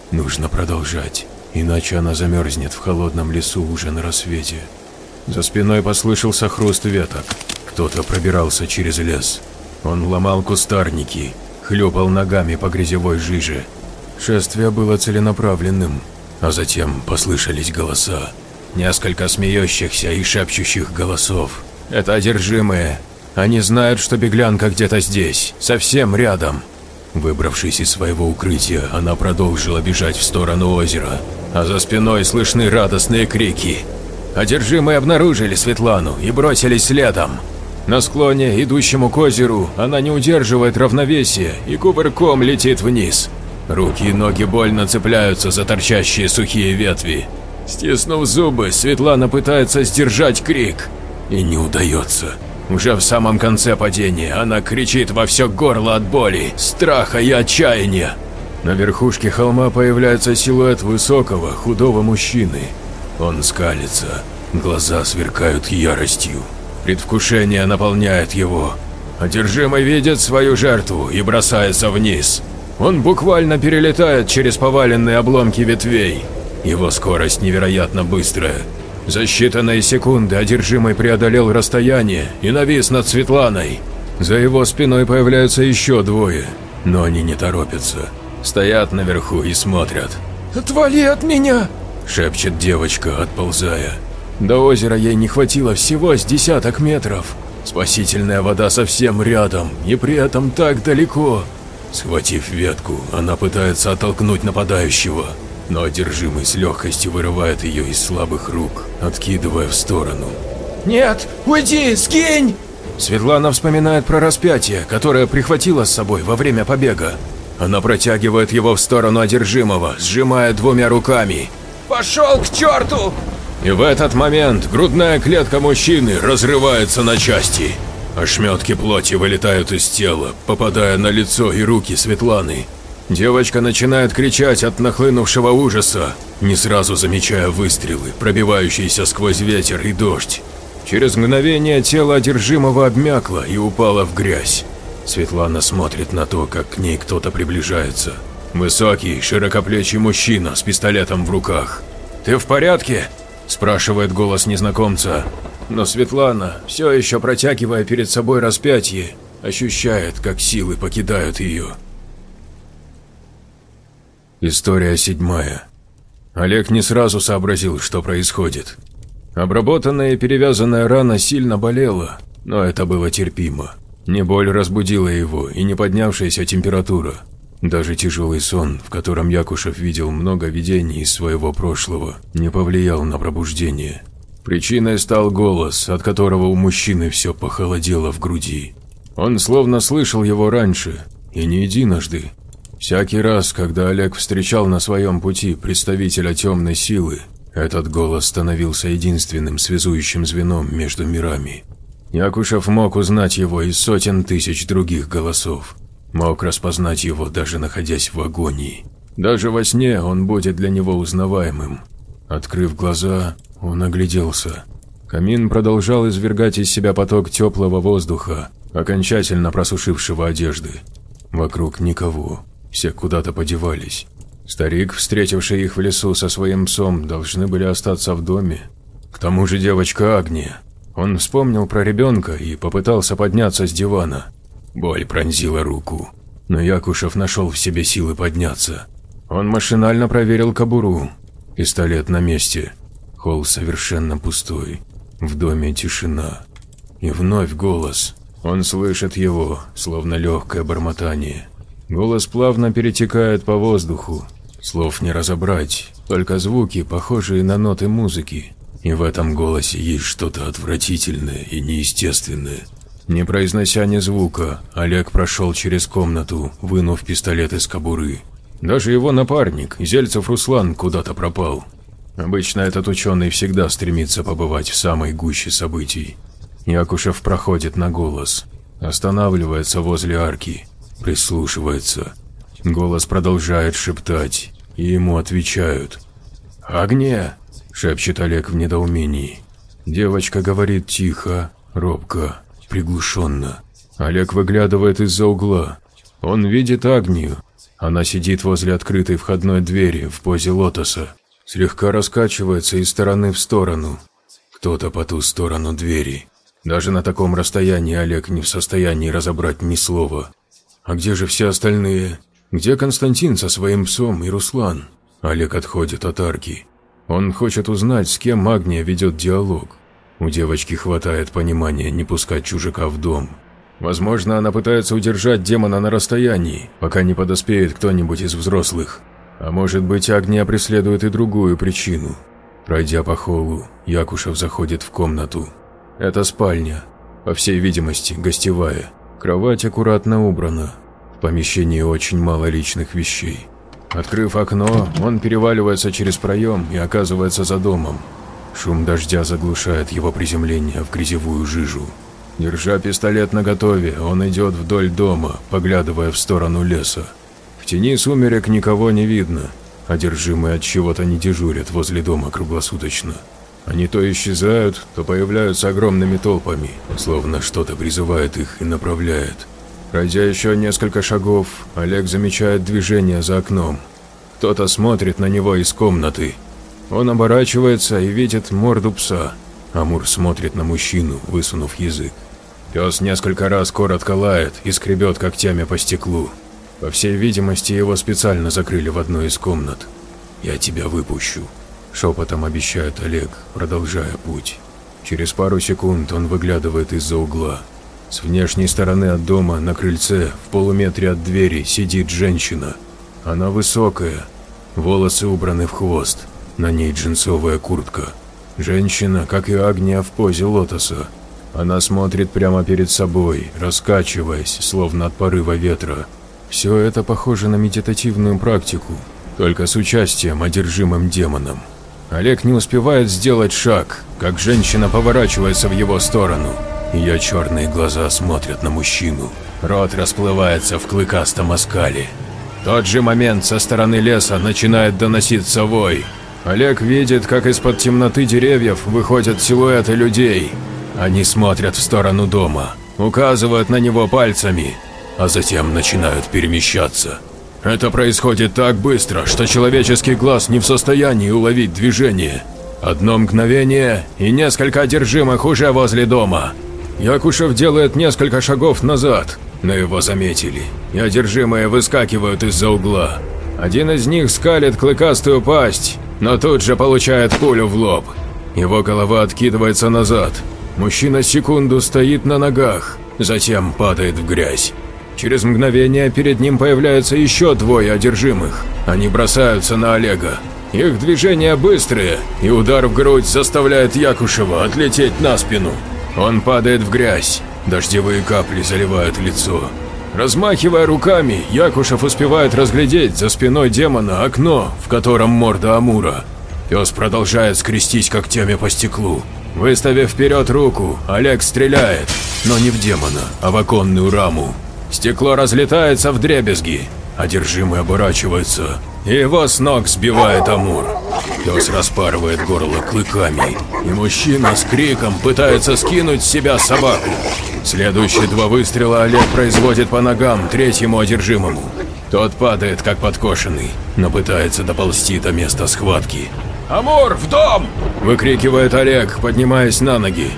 Нужно продолжать, иначе она замерзнет в холодном лесу уже на рассвете. За спиной послышался хруст веток. Кто-то пробирался через лес. Он ломал кустарники, хлюпал ногами по грязевой жиже. Шествие было целенаправленным, а затем послышались голоса. Несколько смеющихся и шепчущих голосов. Это одержимые. Они знают, что беглянка где-то здесь, совсем рядом. Выбравшись из своего укрытия, она продолжила бежать в сторону озера, а за спиной слышны радостные крики. Одержимые обнаружили Светлану и бросились следом. На склоне, идущему к озеру, она не удерживает равновесия и кувырком летит вниз. Руки и ноги больно цепляются за торчащие сухие ветви. Стиснув зубы, Светлана пытается сдержать крик. И не удается. Уже в самом конце падения она кричит во все горло от боли, страха и отчаяния. На верхушке холма появляется силуэт высокого, худого мужчины. Он скалится, глаза сверкают яростью. Предвкушение наполняет его. Одержимый видит свою жертву и бросается вниз. Он буквально перелетает через поваленные обломки ветвей. Его скорость невероятно быстрая. За считанные секунды одержимый преодолел расстояние и навис над Светланой. За его спиной появляются еще двое, но они не торопятся. Стоят наверху и смотрят. «Отвали от меня!» – шепчет девочка, отползая. До озера ей не хватило всего с десяток метров. Спасительная вода совсем рядом и при этом так далеко. Схватив ветку, она пытается оттолкнуть нападающего, но одержимый с легкостью вырывает ее из слабых рук, откидывая в сторону. «Нет, уйди, скинь!» Светлана вспоминает про распятие, которое прихватила с собой во время побега. Она протягивает его в сторону одержимого, сжимая двумя руками. «Пошел к черту!» И в этот момент грудная клетка мужчины разрывается на части. Ошметки плоти вылетают из тела, попадая на лицо и руки Светланы. Девочка начинает кричать от нахлынувшего ужаса, не сразу замечая выстрелы, пробивающиеся сквозь ветер и дождь. Через мгновение тело одержимого обмякло и упало в грязь. Светлана смотрит на то, как к ней кто-то приближается. Высокий, широкоплечий мужчина с пистолетом в руках. «Ты в порядке?» спрашивает голос незнакомца. Но Светлана, все еще протягивая перед собой распятие, ощущает, как силы покидают ее. История седьмая. Олег не сразу сообразил, что происходит. Обработанная и перевязанная рана сильно болела, но это было терпимо. Не боль разбудила его и не поднявшаяся температура. Даже тяжелый сон, в котором Якушев видел много видений из своего прошлого, не повлиял на пробуждение. Причиной стал голос, от которого у мужчины все похолодело в груди. Он словно слышал его раньше, и не единожды. Всякий раз, когда Олег встречал на своем пути представителя темной силы, этот голос становился единственным связующим звеном между мирами. Якушев мог узнать его из сотен тысяч других голосов. Мог распознать его, даже находясь в агонии. Даже во сне он будет для него узнаваемым. Открыв глаза, он огляделся. Камин продолжал извергать из себя поток теплого воздуха, окончательно просушившего одежды. Вокруг никого, все куда-то подевались. Старик, встретивший их в лесу со своим псом, должны были остаться в доме. К тому же девочка Агния. Он вспомнил про ребенка и попытался подняться с дивана. Боль пронзила руку, но Якушев нашел в себе силы подняться. Он машинально проверил кобуру. Пистолет на месте. Холл совершенно пустой. В доме тишина. И вновь голос. Он слышит его, словно легкое бормотание. Голос плавно перетекает по воздуху. Слов не разобрать, только звуки, похожие на ноты музыки. И в этом голосе есть что-то отвратительное и неестественное. Не произнося ни звука, Олег прошел через комнату, вынув пистолет из кобуры. Даже его напарник, Зельцев Руслан, куда-то пропал. Обычно этот ученый всегда стремится побывать в самой гуще событий. Якушев проходит на голос, останавливается возле арки, прислушивается. Голос продолжает шептать, и ему отвечают. «Огне!» – шепчет Олег в недоумении. Девочка говорит тихо, робко, приглушенно. Олег выглядывает из-за угла. Он видит Агнию. Она сидит возле открытой входной двери в позе лотоса. Слегка раскачивается из стороны в сторону. Кто-то по ту сторону двери. Даже на таком расстоянии Олег не в состоянии разобрать ни слова. А где же все остальные? Где Константин со своим псом и Руслан? Олег отходит от арки. Он хочет узнать, с кем Магния ведет диалог. У девочки хватает понимания не пускать чужака в дом. Возможно, она пытается удержать демона на расстоянии, пока не подоспеет кто-нибудь из взрослых. А может быть, Агния преследует и другую причину. Пройдя по холлу, Якушев заходит в комнату. Это спальня, по всей видимости, гостевая. Кровать аккуратно убрана. В помещении очень мало личных вещей. Открыв окно, он переваливается через проем и оказывается за домом. Шум дождя заглушает его приземление в грязевую жижу. Держа пистолет наготове, он идет вдоль дома, поглядывая в сторону леса. В тени сумерек никого не видно, одержимые от чего-то не дежурят возле дома круглосуточно. Они то исчезают, то появляются огромными толпами, словно что-то призывает их и направляет. Пройдя еще несколько шагов, Олег замечает движение за окном. Кто-то смотрит на него из комнаты. Он оборачивается и видит морду пса. Амур смотрит на мужчину, высунув язык. Пес несколько раз коротко лает и скребет когтями по стеклу. По всей видимости, его специально закрыли в одной из комнат. «Я тебя выпущу», Шепотом обещает Олег, продолжая путь. Через пару секунд он выглядывает из-за угла. С внешней стороны от дома, на крыльце, в полуметре от двери, сидит женщина. Она высокая, волосы убраны в хвост, на ней джинсовая куртка. Женщина, как и Агния, в позе лотоса. Она смотрит прямо перед собой, раскачиваясь, словно от порыва ветра. Все это похоже на медитативную практику, только с участием одержимым демоном. Олег не успевает сделать шаг, как женщина поворачивается в его сторону. Ее черные глаза смотрят на мужчину. Рот расплывается в клыкастом оскале. В тот же момент со стороны леса начинает доноситься вой. Олег видит, как из-под темноты деревьев выходят силуэты людей. Они смотрят в сторону дома, указывают на него пальцами, а затем начинают перемещаться. Это происходит так быстро, что человеческий глаз не в состоянии уловить движение. Одно мгновение, и несколько одержимых уже возле дома. Якушев делает несколько шагов назад, но его заметили, и одержимые выскакивают из-за угла. Один из них скалит клыкастую пасть, но тут же получает пулю в лоб. Его голова откидывается назад. Мужчина секунду стоит на ногах, затем падает в грязь. Через мгновение перед ним появляются еще двое одержимых. Они бросаются на Олега. Их движения быстрые, и удар в грудь заставляет Якушева отлететь на спину. Он падает в грязь, дождевые капли заливают лицо. Размахивая руками, Якушев успевает разглядеть за спиной демона окно, в котором морда Амура. Пес продолжает скрестись когтями по стеклу. Выставив вперед руку, Олег стреляет, но не в демона, а в оконную раму. Стекло разлетается в дребезги. Одержимый оборачивается. Его с ног сбивает Амур. Пес распарывает горло клыками, и мужчина с криком пытается скинуть с себя собаку. Следующие два выстрела Олег производит по ногам третьему одержимому. Тот падает как подкошенный, но пытается доползти до места схватки. «Амур, в дом!» – выкрикивает Олег, поднимаясь на ноги.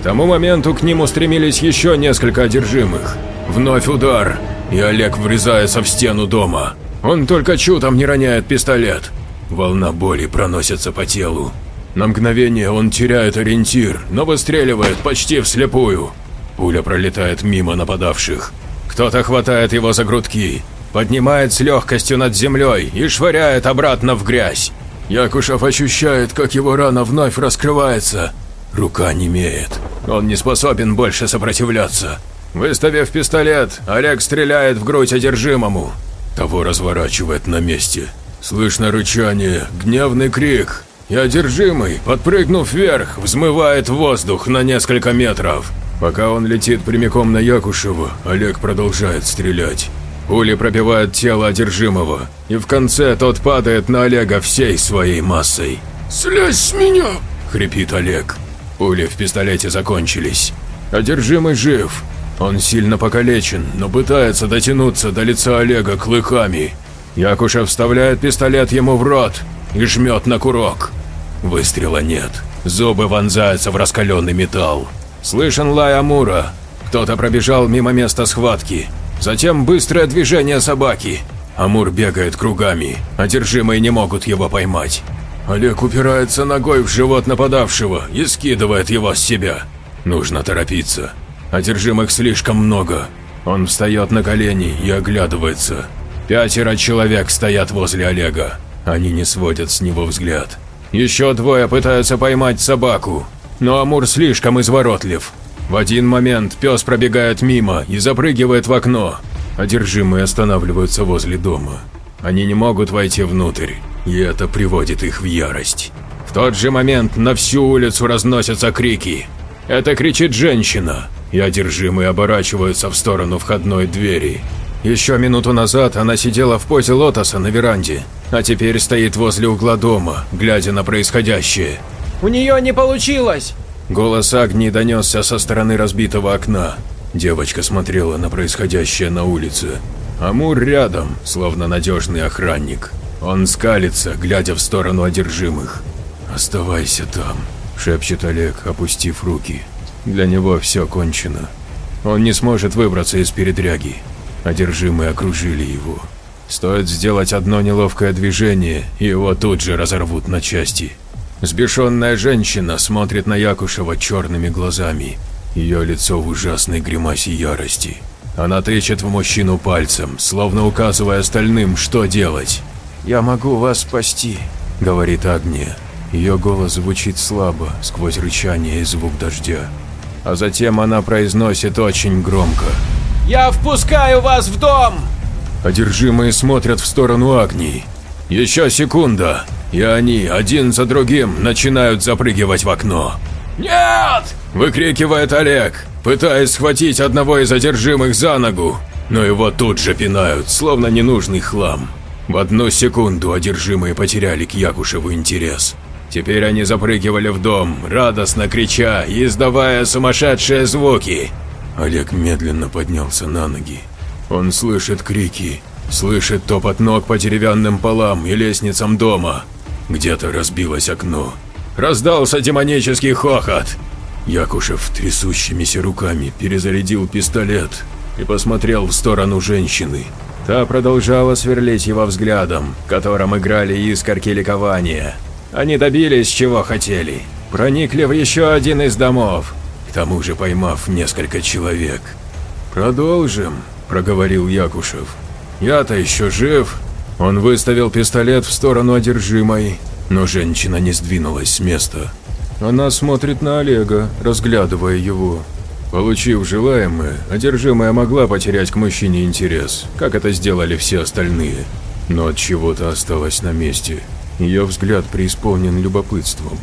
К тому моменту к ним устремились еще несколько одержимых. Вновь удар, и Олег врезается в стену дома. Он только чудом не роняет пистолет. Волна боли проносится по телу. На мгновение он теряет ориентир, но выстреливает почти вслепую. Пуля пролетает мимо нападавших. Кто-то хватает его за грудки, поднимает с легкостью над землей и швыряет обратно в грязь. Якушев ощущает, как его рана вновь раскрывается. Рука немеет. Он не способен больше сопротивляться. Выставив пистолет, Олег стреляет в грудь одержимому. Того разворачивает на месте. Слышно рычание, гневный крик, и одержимый, подпрыгнув вверх, взмывает воздух на несколько метров. Пока он летит прямиком на Якушева, Олег продолжает стрелять. Пули пробивают тело одержимого, и в конце тот падает на Олега всей своей массой. «Слезь с меня!» – хрипит Олег. Пули в пистолете закончились. Одержимый жив. Он сильно покалечен, но пытается дотянуться до лица Олега клыками. Якушев вставляет пистолет ему в рот и жмет на курок. Выстрела нет. Зубы вонзаются в раскаленный металл. Слышен лай Амура. Кто-то пробежал мимо места схватки. Затем быстрое движение собаки. Амур бегает кругами, одержимые не могут его поймать. Олег упирается ногой в живот нападавшего и скидывает его с себя. Нужно торопиться. Одержимых слишком много. Он встает на колени и оглядывается. Пятеро человек стоят возле Олега. Они не сводят с него взгляд. Еще двое пытаются поймать собаку, но Амур слишком изворотлив. В один момент пес пробегает мимо и запрыгивает в окно. Одержимые останавливаются возле дома. Они не могут войти внутрь, и это приводит их в ярость. В тот же момент на всю улицу разносятся крики. Это кричит женщина, и одержимые оборачиваются в сторону входной двери. Еще минуту назад она сидела в позе лотоса на веранде, а теперь стоит возле угла дома, глядя на происходящее. «У нее не получилось!» Голос Агнии донесся со стороны разбитого окна. Девочка смотрела на происходящее на улице. Амур рядом, словно надежный охранник. Он скалится, глядя в сторону одержимых. «Оставайся там», – шепчет Олег, опустив руки. Для него все кончено. Он не сможет выбраться из передряги. Одержимые окружили его. Стоит сделать одно неловкое движение, и его тут же разорвут на части. Сбешенная женщина смотрит на Якушева черными глазами. Ее лицо в ужасной гримасе ярости. Она тычет в мужчину пальцем, словно указывая остальным, что делать. «Я могу вас спасти», — говорит Агния. Ее голос звучит слабо, сквозь рычание и звук дождя. А затем она произносит очень громко. «Я впускаю вас в дом!» Одержимые смотрят в сторону Агнии. Еще секунда, и они один за другим начинают запрыгивать в окно. «Нет!» – выкрикивает Олег, пытаясь схватить одного из одержимых за ногу, но его тут же пинают, словно ненужный хлам. В одну секунду одержимые потеряли к Якушеву интерес. Теперь они запрыгивали в дом, радостно крича и издавая сумасшедшие звуки. Олег медленно поднялся на ноги. Он слышит крики, слышит топот ног по деревянным полам и лестницам дома. Где-то разбилось окно. Раздался демонический хохот. Якушев трясущимися руками перезарядил пистолет и посмотрел в сторону женщины. Та продолжала сверлить его взглядом, которым играли искорки ликования. Они добились, чего хотели. Проникли в еще один из домов, к тому же поймав несколько человек. «Продолжим», – проговорил Якушев. «Я-то еще жив». Он выставил пистолет в сторону одержимой, но женщина не сдвинулась с места. Она смотрит на Олега, разглядывая его. Получив желаемое, одержимая могла потерять к мужчине интерес, как это сделали все остальные. Но от чего-то осталась на месте. Ее взгляд преисполнен любопытством.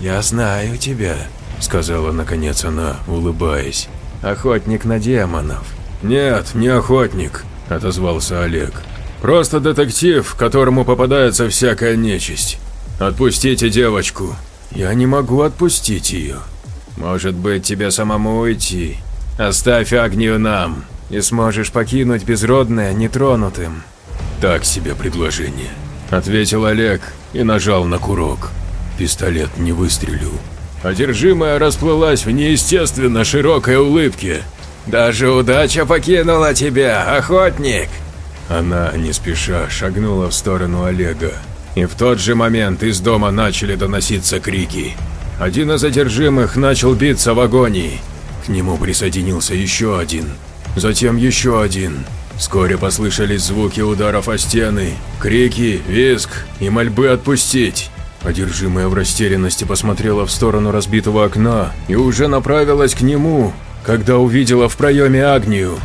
«Я знаю тебя», — сказала наконец она, улыбаясь. «Охотник на демонов». «Нет, не охотник», – отозвался Олег. «Просто детектив, которому попадается всякая нечисть. Отпустите девочку». «Я не могу отпустить ее». «Может быть, тебе самому уйти? Оставь Агнию нам, и сможешь покинуть безродное нетронутым». «Так себе предложение», – ответил Олег и нажал на курок. Пистолет не выстрелил. Одержимая расплылась в неестественно широкой улыбке. Даже удача покинула тебя, охотник. Она, не спеша, шагнула в сторону Олега. И в тот же момент из дома начали доноситься крики. Один из задержимых начал биться в агонии. К нему присоединился еще один. Затем еще один. Вскоре послышались звуки ударов о стены, крики, визг и мольбы отпустить. Одержимая в растерянности посмотрела в сторону разбитого окна и уже направилась к нему, когда увидела в проеме Агнию.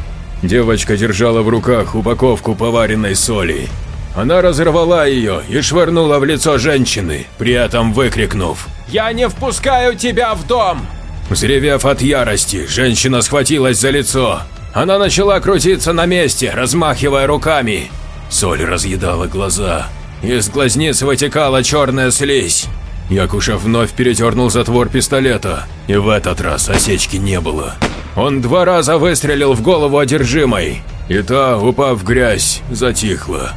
Девочка держала в руках упаковку поваренной соли. Она разорвала ее и швырнула в лицо женщины, при этом выкрикнув «Я не впускаю тебя в дом!» Взревев от ярости, женщина схватилась за лицо. Она начала крутиться на месте, размахивая руками. Соль разъедала глаза. Из глазниц вытекала черная слизь. Якушев вновь передернул затвор пистолета, и в этот раз осечки не было. Он два раза выстрелил в голову одержимой, и та, упав в грязь, затихла.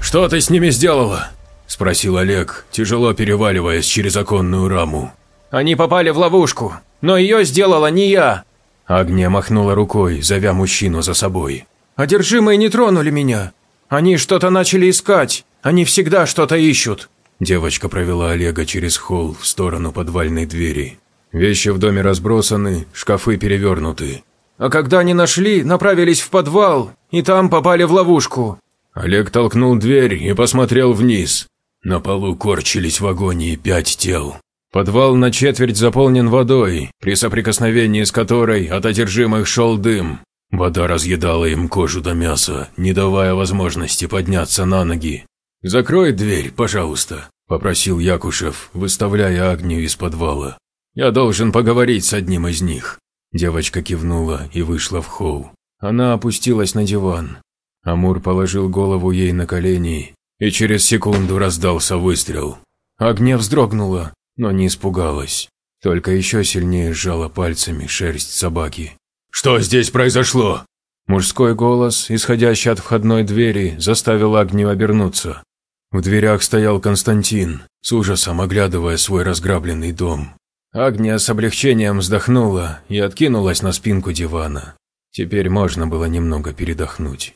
«Что ты с ними сделала?» – спросил Олег, тяжело переваливаясь через оконную раму. Они попали в ловушку, но ее сделала не я. Агния махнула рукой, зовя мужчину за собой. Одержимые не тронули меня. Они что-то начали искать. Они всегда что-то ищут. Девочка провела Олега через холл в сторону подвальной двери. Вещи в доме разбросаны, шкафы перевернуты. А когда они нашли, направились в подвал, и там попали в ловушку. Олег толкнул дверь и посмотрел вниз. На полу корчились в агонии пять тел. Подвал на четверть заполнен водой, при соприкосновении с которой от одержимых шел дым. Вода разъедала им кожу до мяса, не давая возможности подняться на ноги. «Закрой дверь, пожалуйста», – попросил Якушев, выставляя огню из подвала. «Я должен поговорить с одним из них». Девочка кивнула и вышла в холл. Она опустилась на диван. Амур положил голову ей на колени, и через секунду раздался выстрел. Огня вздрогнула, но не испугалась, только еще сильнее сжала пальцами шерсть собаки. «Что здесь произошло?» Мужской голос, исходящий от входной двери, заставил Агнию обернуться. В дверях стоял Константин, с ужасом оглядывая свой разграбленный дом. Агния с облегчением вздохнула и откинулась на спинку дивана. Теперь можно было немного передохнуть.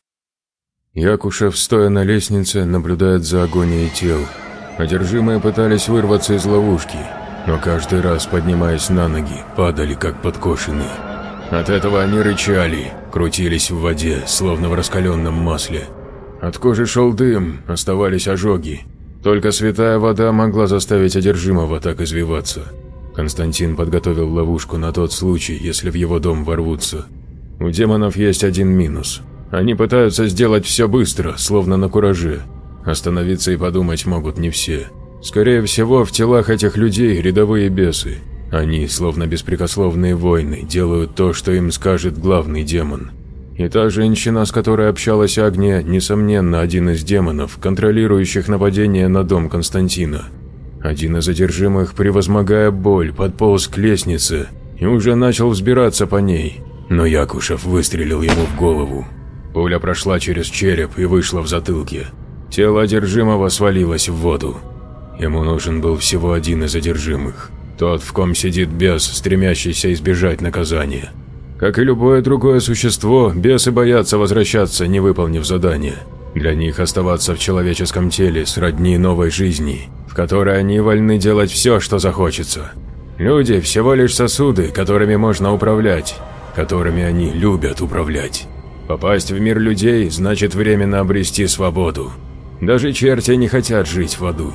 Якушев, стоя на лестнице, наблюдает за агонией тел, Одержимые пытались вырваться из ловушки, но каждый раз, поднимаясь на ноги, падали как подкошенные. От этого они рычали, крутились в воде, словно в раскаленном масле. От кожи шел дым, оставались ожоги. Только святая вода могла заставить одержимого так извиваться. Константин подготовил ловушку на тот случай, если в его дом ворвутся. У демонов есть один минус. Они пытаются сделать все быстро, словно на кураже, Остановиться и подумать могут не все. Скорее всего, в телах этих людей рядовые бесы. Они, словно беспрекословные воины, делают то, что им скажет главный демон. И та женщина, с которой общалась Агния, несомненно, один из демонов, контролирующих нападение на дом Константина. Один из задержимых, превозмогая боль, подполз к лестнице и уже начал взбираться по ней. Но Якушев выстрелил ему в голову. Пуля прошла через череп и вышла в затылке. Тело одержимого свалилось в воду. Ему нужен был всего один из одержимых. Тот, в ком сидит бес, стремящийся избежать наказания. Как и любое другое существо, бесы боятся возвращаться, не выполнив задание. Для них оставаться в человеческом теле сродни новой жизни, в которой они вольны делать все, что захочется. Люди – всего лишь сосуды, которыми можно управлять, которыми они любят управлять. Попасть в мир людей – значит временно обрести свободу. Даже черти не хотят жить в аду.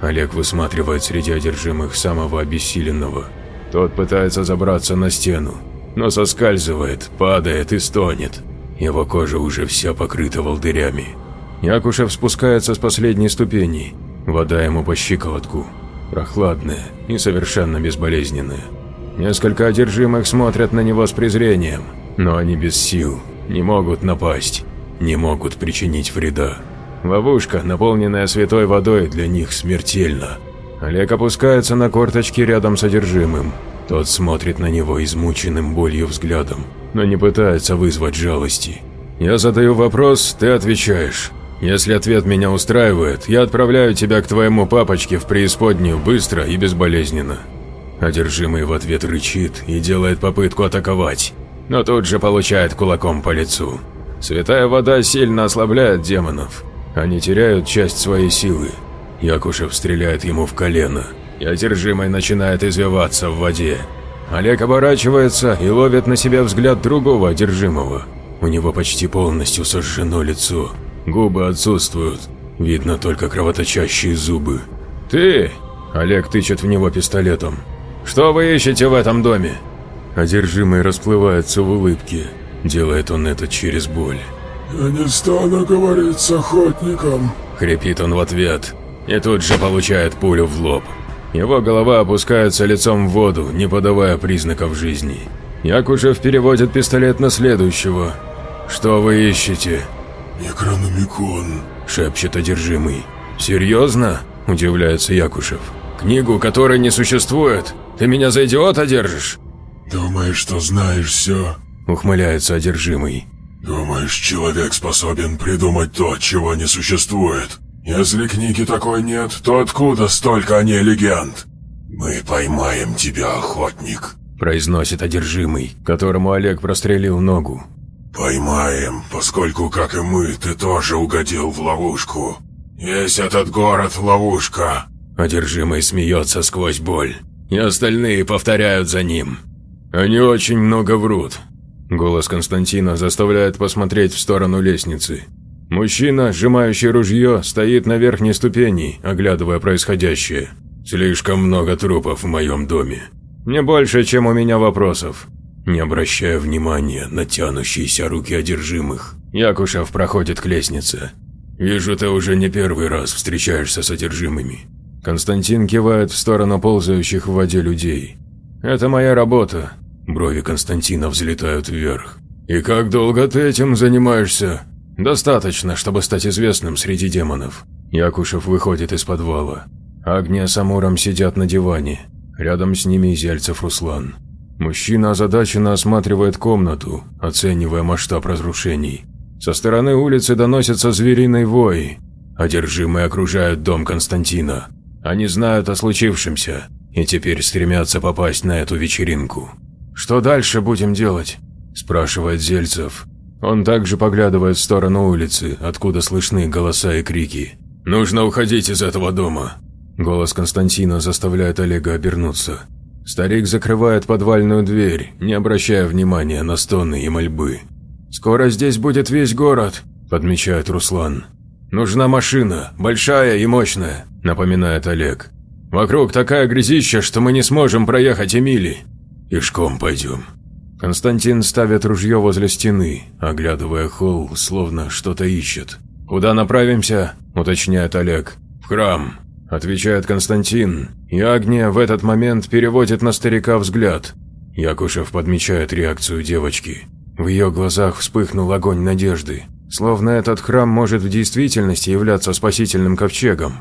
Олег высматривает среди одержимых самого обессиленного. Тот пытается забраться на стену, но соскальзывает, падает и стонет. Его кожа уже вся покрыта волдырями. Якушев спускается с последней ступени. Вода ему по щиколотку. Прохладная и совершенно безболезненная. Несколько одержимых смотрят на него с презрением, но они без сил, не могут напасть, не могут причинить вреда. Ловушка, наполненная святой водой, для них смертельна. Олег опускается на корточки рядом с одержимым. Тот смотрит на него измученным болью взглядом, но не пытается вызвать жалости. Я задаю вопрос, ты отвечаешь. Если ответ меня устраивает, я отправляю тебя к твоему папочке в преисподнюю быстро и безболезненно. Одержимый в ответ рычит и делает попытку атаковать, но тут же получает кулаком по лицу. Святая вода сильно ослабляет демонов. Они теряют часть своей силы. Якушев стреляет ему в колено, и одержимый начинает извиваться в воде. Олег оборачивается и ловит на себя взгляд другого одержимого. У него почти полностью сожжено лицо, губы отсутствуют, видно только кровоточащие зубы. «Ты!» – Олег тычет в него пистолетом. «Что вы ищете в этом доме?» Одержимый расплывается в улыбке. Делает он это через боль. «Я не стану говорить с охотником», – хрипит он в ответ. И тут же получает пулю в лоб. Его голова опускается лицом в воду, не подавая признаков жизни. Якушев переводит пистолет на следующего. «Что вы ищете?» «Некрономикон», – шепчет одержимый. «Серьезно?» – удивляется Якушев. «Книгу, которой не существует? Ты меня за идиота держишь?» «Думаешь, что знаешь все?» – ухмыляется одержимый. «Думаешь, человек способен придумать то, чего не существует? Если книги такой нет, то откуда столько о ней легенд? Мы поймаем тебя, охотник», – произносит одержимый, которому Олег прострелил ногу. «Поймаем, поскольку, как и мы, ты тоже угодил в ловушку. Весь этот город – ловушка». Одержимый смеется сквозь боль, и остальные повторяют за ним. Они очень много врут. Голос Константина заставляет посмотреть в сторону лестницы. Мужчина, сжимающий ружье, стоит на верхней ступени, оглядывая происходящее. Слишком много трупов в моем доме. Не больше, чем у меня вопросов. Не обращая внимания на тянущиеся руки одержимых, Якушев проходит к лестнице. «Вижу, ты уже не первый раз встречаешься с одержимыми». Константин кивает в сторону ползающих в воде людей. «Это моя работа». Брови Константина взлетают вверх. «И как долго ты этим занимаешься?» «Достаточно, чтобы стать известным среди демонов». Якушев выходит из подвала. Агния с Амуром сидят на диване. Рядом с ними Зельцев Руслан. Мужчина озадаченно осматривает комнату, оценивая масштаб разрушений. Со стороны улицы доносится звериный вой. Одержимые окружают дом Константина. Они знают о случившемся и теперь стремятся попасть на эту вечеринку. «Что дальше будем делать?» – спрашивает Зельцев. Он также поглядывает в сторону улицы, откуда слышны голоса и крики. «Нужно уходить из этого дома!» Голос Константина заставляет Олега обернуться. Старик закрывает подвальную дверь, не обращая внимания на стоны и мольбы. «Скоро здесь будет весь город», – подмечает Руслан. «Нужна машина, большая и мощная», – напоминает Олег. «Вокруг такая грязища, что мы не сможем проехать и мили. Пешком пойдем». Константин ставит ружье возле стены, оглядывая холл, словно что-то ищет. «Куда направимся?» – уточняет Олег. «В храм», – отвечает Константин, и Агния в этот момент переводит на старика взгляд. Якушев подмечает реакцию девочки. В ее глазах вспыхнул огонь надежды, словно этот храм может в действительности являться спасительным ковчегом.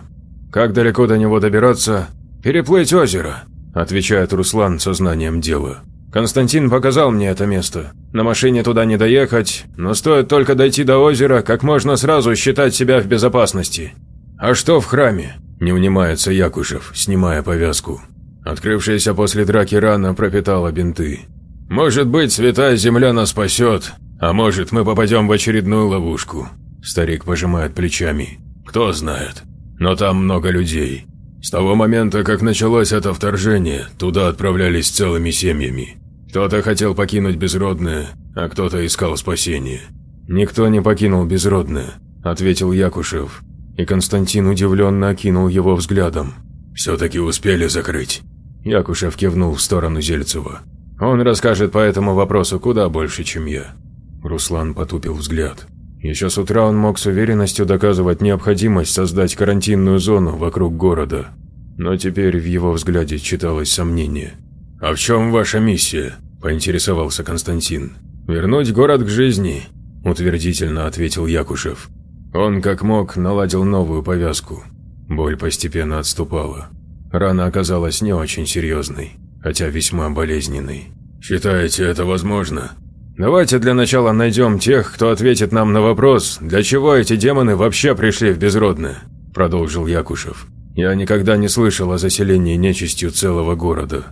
«Как далеко до него добираться?» «Переплыть озеро», – отвечает Руслан сознанием дела. «Константин показал мне это место. На машине туда не доехать, но стоит только дойти до озера, как можно сразу считать себя в безопасности». «А что в храме?» – не унимается Якушев, снимая повязку. Открывшаяся после драки рана пропитала бинты. «Может быть, святая земля нас спасет, а может, мы попадем в очередную ловушку». Старик пожимает плечами. «Кто знает. Но там много людей. С того момента, как началось это вторжение, туда отправлялись целыми семьями. Кто-то хотел покинуть Безродное, а кто-то искал спасения. «Никто не покинул Безродное», – ответил Якушев, и Константин удивленно окинул его взглядом. «Все-таки успели закрыть». Якушев кивнул в сторону Зельцева. Он расскажет по этому вопросу куда больше, чем я. Руслан потупил взгляд. Еще с утра он мог с уверенностью доказывать необходимость создать карантинную зону вокруг города. Но теперь в его взгляде читалось сомнение. «А в чем ваша миссия?» – поинтересовался Константин. «Вернуть город к жизни», – утвердительно ответил Якушев. Он, как мог, наладил новую повязку. Боль постепенно отступала. Рана оказалась не очень серьезной хотя весьма болезненный. Считаете это возможно? Давайте для начала найдем тех, кто ответит нам на вопрос, для чего эти демоны вообще пришли в Безродное, продолжил Якушев. Я никогда не слышал о заселении нечистью целого города.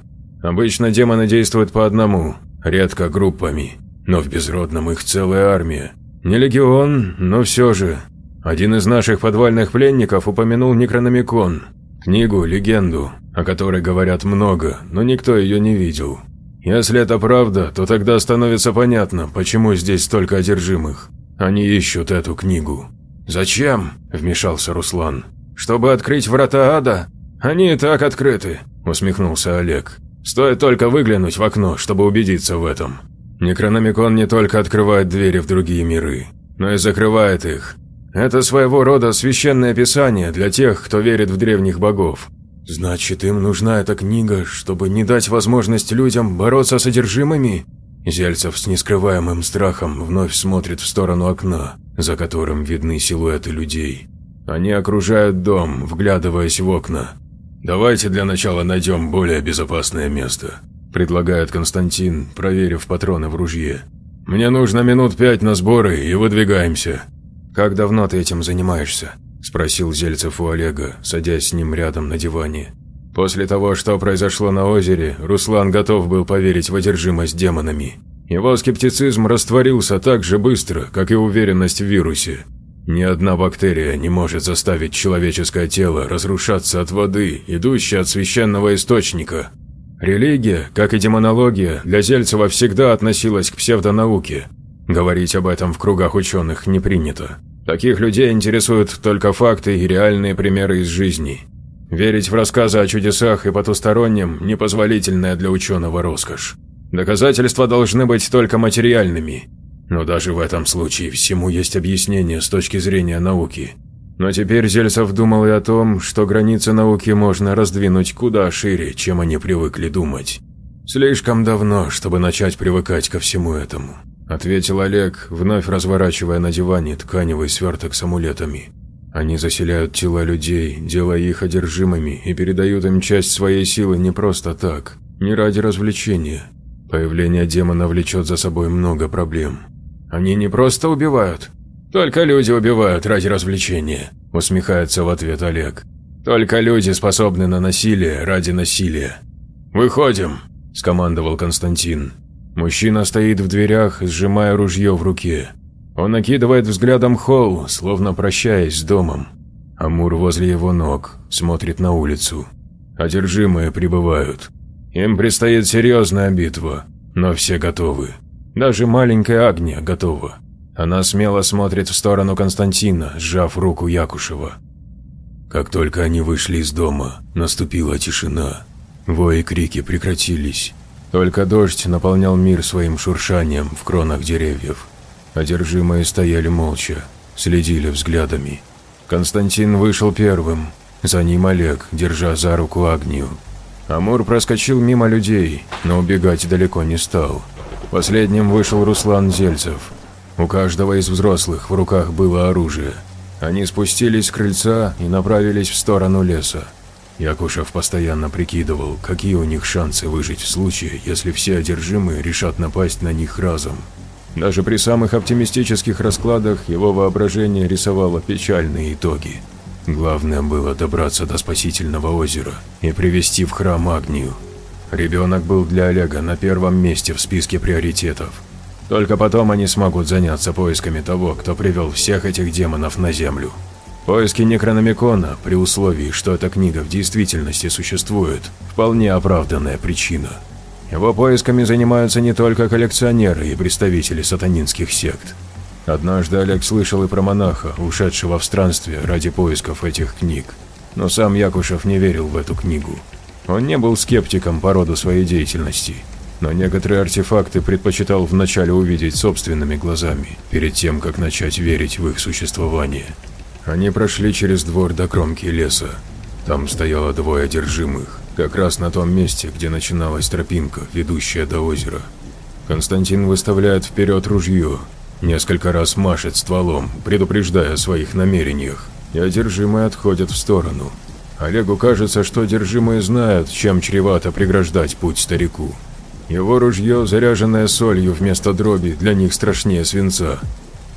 Обычно демоны действуют по одному, редко группами, но в Безродном их целая армия. Не легион, но все же. Один из наших подвальных пленников упомянул Некрономикон, книгу, легенду, о которой говорят много, но никто ее не видел. Если это правда, то тогда становится понятно, почему здесь столько одержимых. Они ищут эту книгу. «Зачем?» – вмешался Руслан. «Чтобы открыть врата ада? Они и так открыты», – усмехнулся Олег. «Стоит только выглянуть в окно, чтобы убедиться в этом. Некрономикон не только открывает двери в другие миры, но и закрывает их. Это своего рода священное писание для тех, кто верит в древних богов. Значит, им нужна эта книга, чтобы не дать возможность людям бороться с одержимыми? Зельцев с нескрываемым страхом вновь смотрит в сторону окна, за которым видны силуэты людей. Они окружают дом, вглядываясь в окна. «Давайте для начала найдем более безопасное место», – предлагает Константин, проверив патроны в ружье. «Мне нужно минут пять на сборы и выдвигаемся». «Как давно ты этим занимаешься?» – спросил Зельцев у Олега, садясь с ним рядом на диване. После того, что произошло на озере, Руслан готов был поверить в одержимость демонами. Его скептицизм растворился так же быстро, как и уверенность в вирусе. Ни одна бактерия не может заставить человеческое тело разрушаться от воды, идущей от священного источника. Религия, как и демонология, для Зельцева всегда относилась к псевдонауке. Говорить об этом в кругах ученых не принято. Таких людей интересуют только факты и реальные примеры из жизни. Верить в рассказы о чудесах и потустороннем – непозволительная для ученого роскошь. Доказательства должны быть только материальными. Но даже в этом случае всему есть объяснение с точки зрения науки. Но теперь Зельцев думал и о том, что границы науки можно раздвинуть куда шире, чем они привыкли думать. «Слишком давно, чтобы начать привыкать ко всему этому», – ответил Олег, вновь разворачивая на диване тканевый сверток с амулетами. «Они заселяют тела людей, делая их одержимыми и передают им часть своей силы не просто так, не ради развлечения. Появление демона влечет за собой много проблем. Они не просто убивают, «Только люди убивают ради развлечения», – усмехается в ответ Олег. «Только люди способны на насилие ради насилия». «Выходим», – скомандовал Константин. Мужчина стоит в дверях, сжимая ружье в руке. Он накидывает взглядом холл, словно прощаясь с домом. Амур возле его ног, смотрит на улицу. Одержимые прибывают. Им предстоит серьезная битва, но все готовы. Даже маленькая Агния готова. Она смело смотрит в сторону Константина, сжав руку Якушева. Как только они вышли из дома, наступила тишина. Вой и крики прекратились. Только дождь наполнял мир своим шуршанием в кронах деревьев. Одержимые стояли молча, следили взглядами. Константин вышел первым, за ним Олег, держа за руку Агнию. Амур проскочил мимо людей, но убегать далеко не стал. Последним вышел Руслан Зельцев – у каждого из взрослых в руках было оружие. Они спустились с крыльца и направились в сторону леса. Якушев постоянно прикидывал, какие у них шансы выжить в случае, если все одержимые решат напасть на них разом. Даже при самых оптимистических раскладах его воображение рисовало печальные итоги. Главное было добраться до спасительного озера и привести в храм Агнию. Ребенок был для Олега на первом месте в списке приоритетов. Только потом они смогут заняться поисками того, кто привел всех этих демонов на Землю. Поиски Некрономикона, при условии, что эта книга в действительности существует, вполне оправданная причина. Его поисками занимаются не только коллекционеры и представители сатанинских сект. Однажды Олег слышал и про монаха, ушедшего в странстве ради поисков этих книг. Но сам Якушев не верил в эту книгу. Он не был скептиком по роду своей деятельности – но некоторые артефакты предпочитал вначале увидеть собственными глазами, перед тем, как начать верить в их существование. Они прошли через двор до кромки леса. Там стояло двое одержимых, как раз на том месте, где начиналась тропинка, ведущая до озера. Константин выставляет вперед ружье, несколько раз машет стволом, предупреждая о своих намерениях, и одержимые отходят в сторону. Олегу кажется, что одержимые знают, чем чревато преграждать путь старику. Его ружье, заряженное солью вместо дроби, для них страшнее свинца.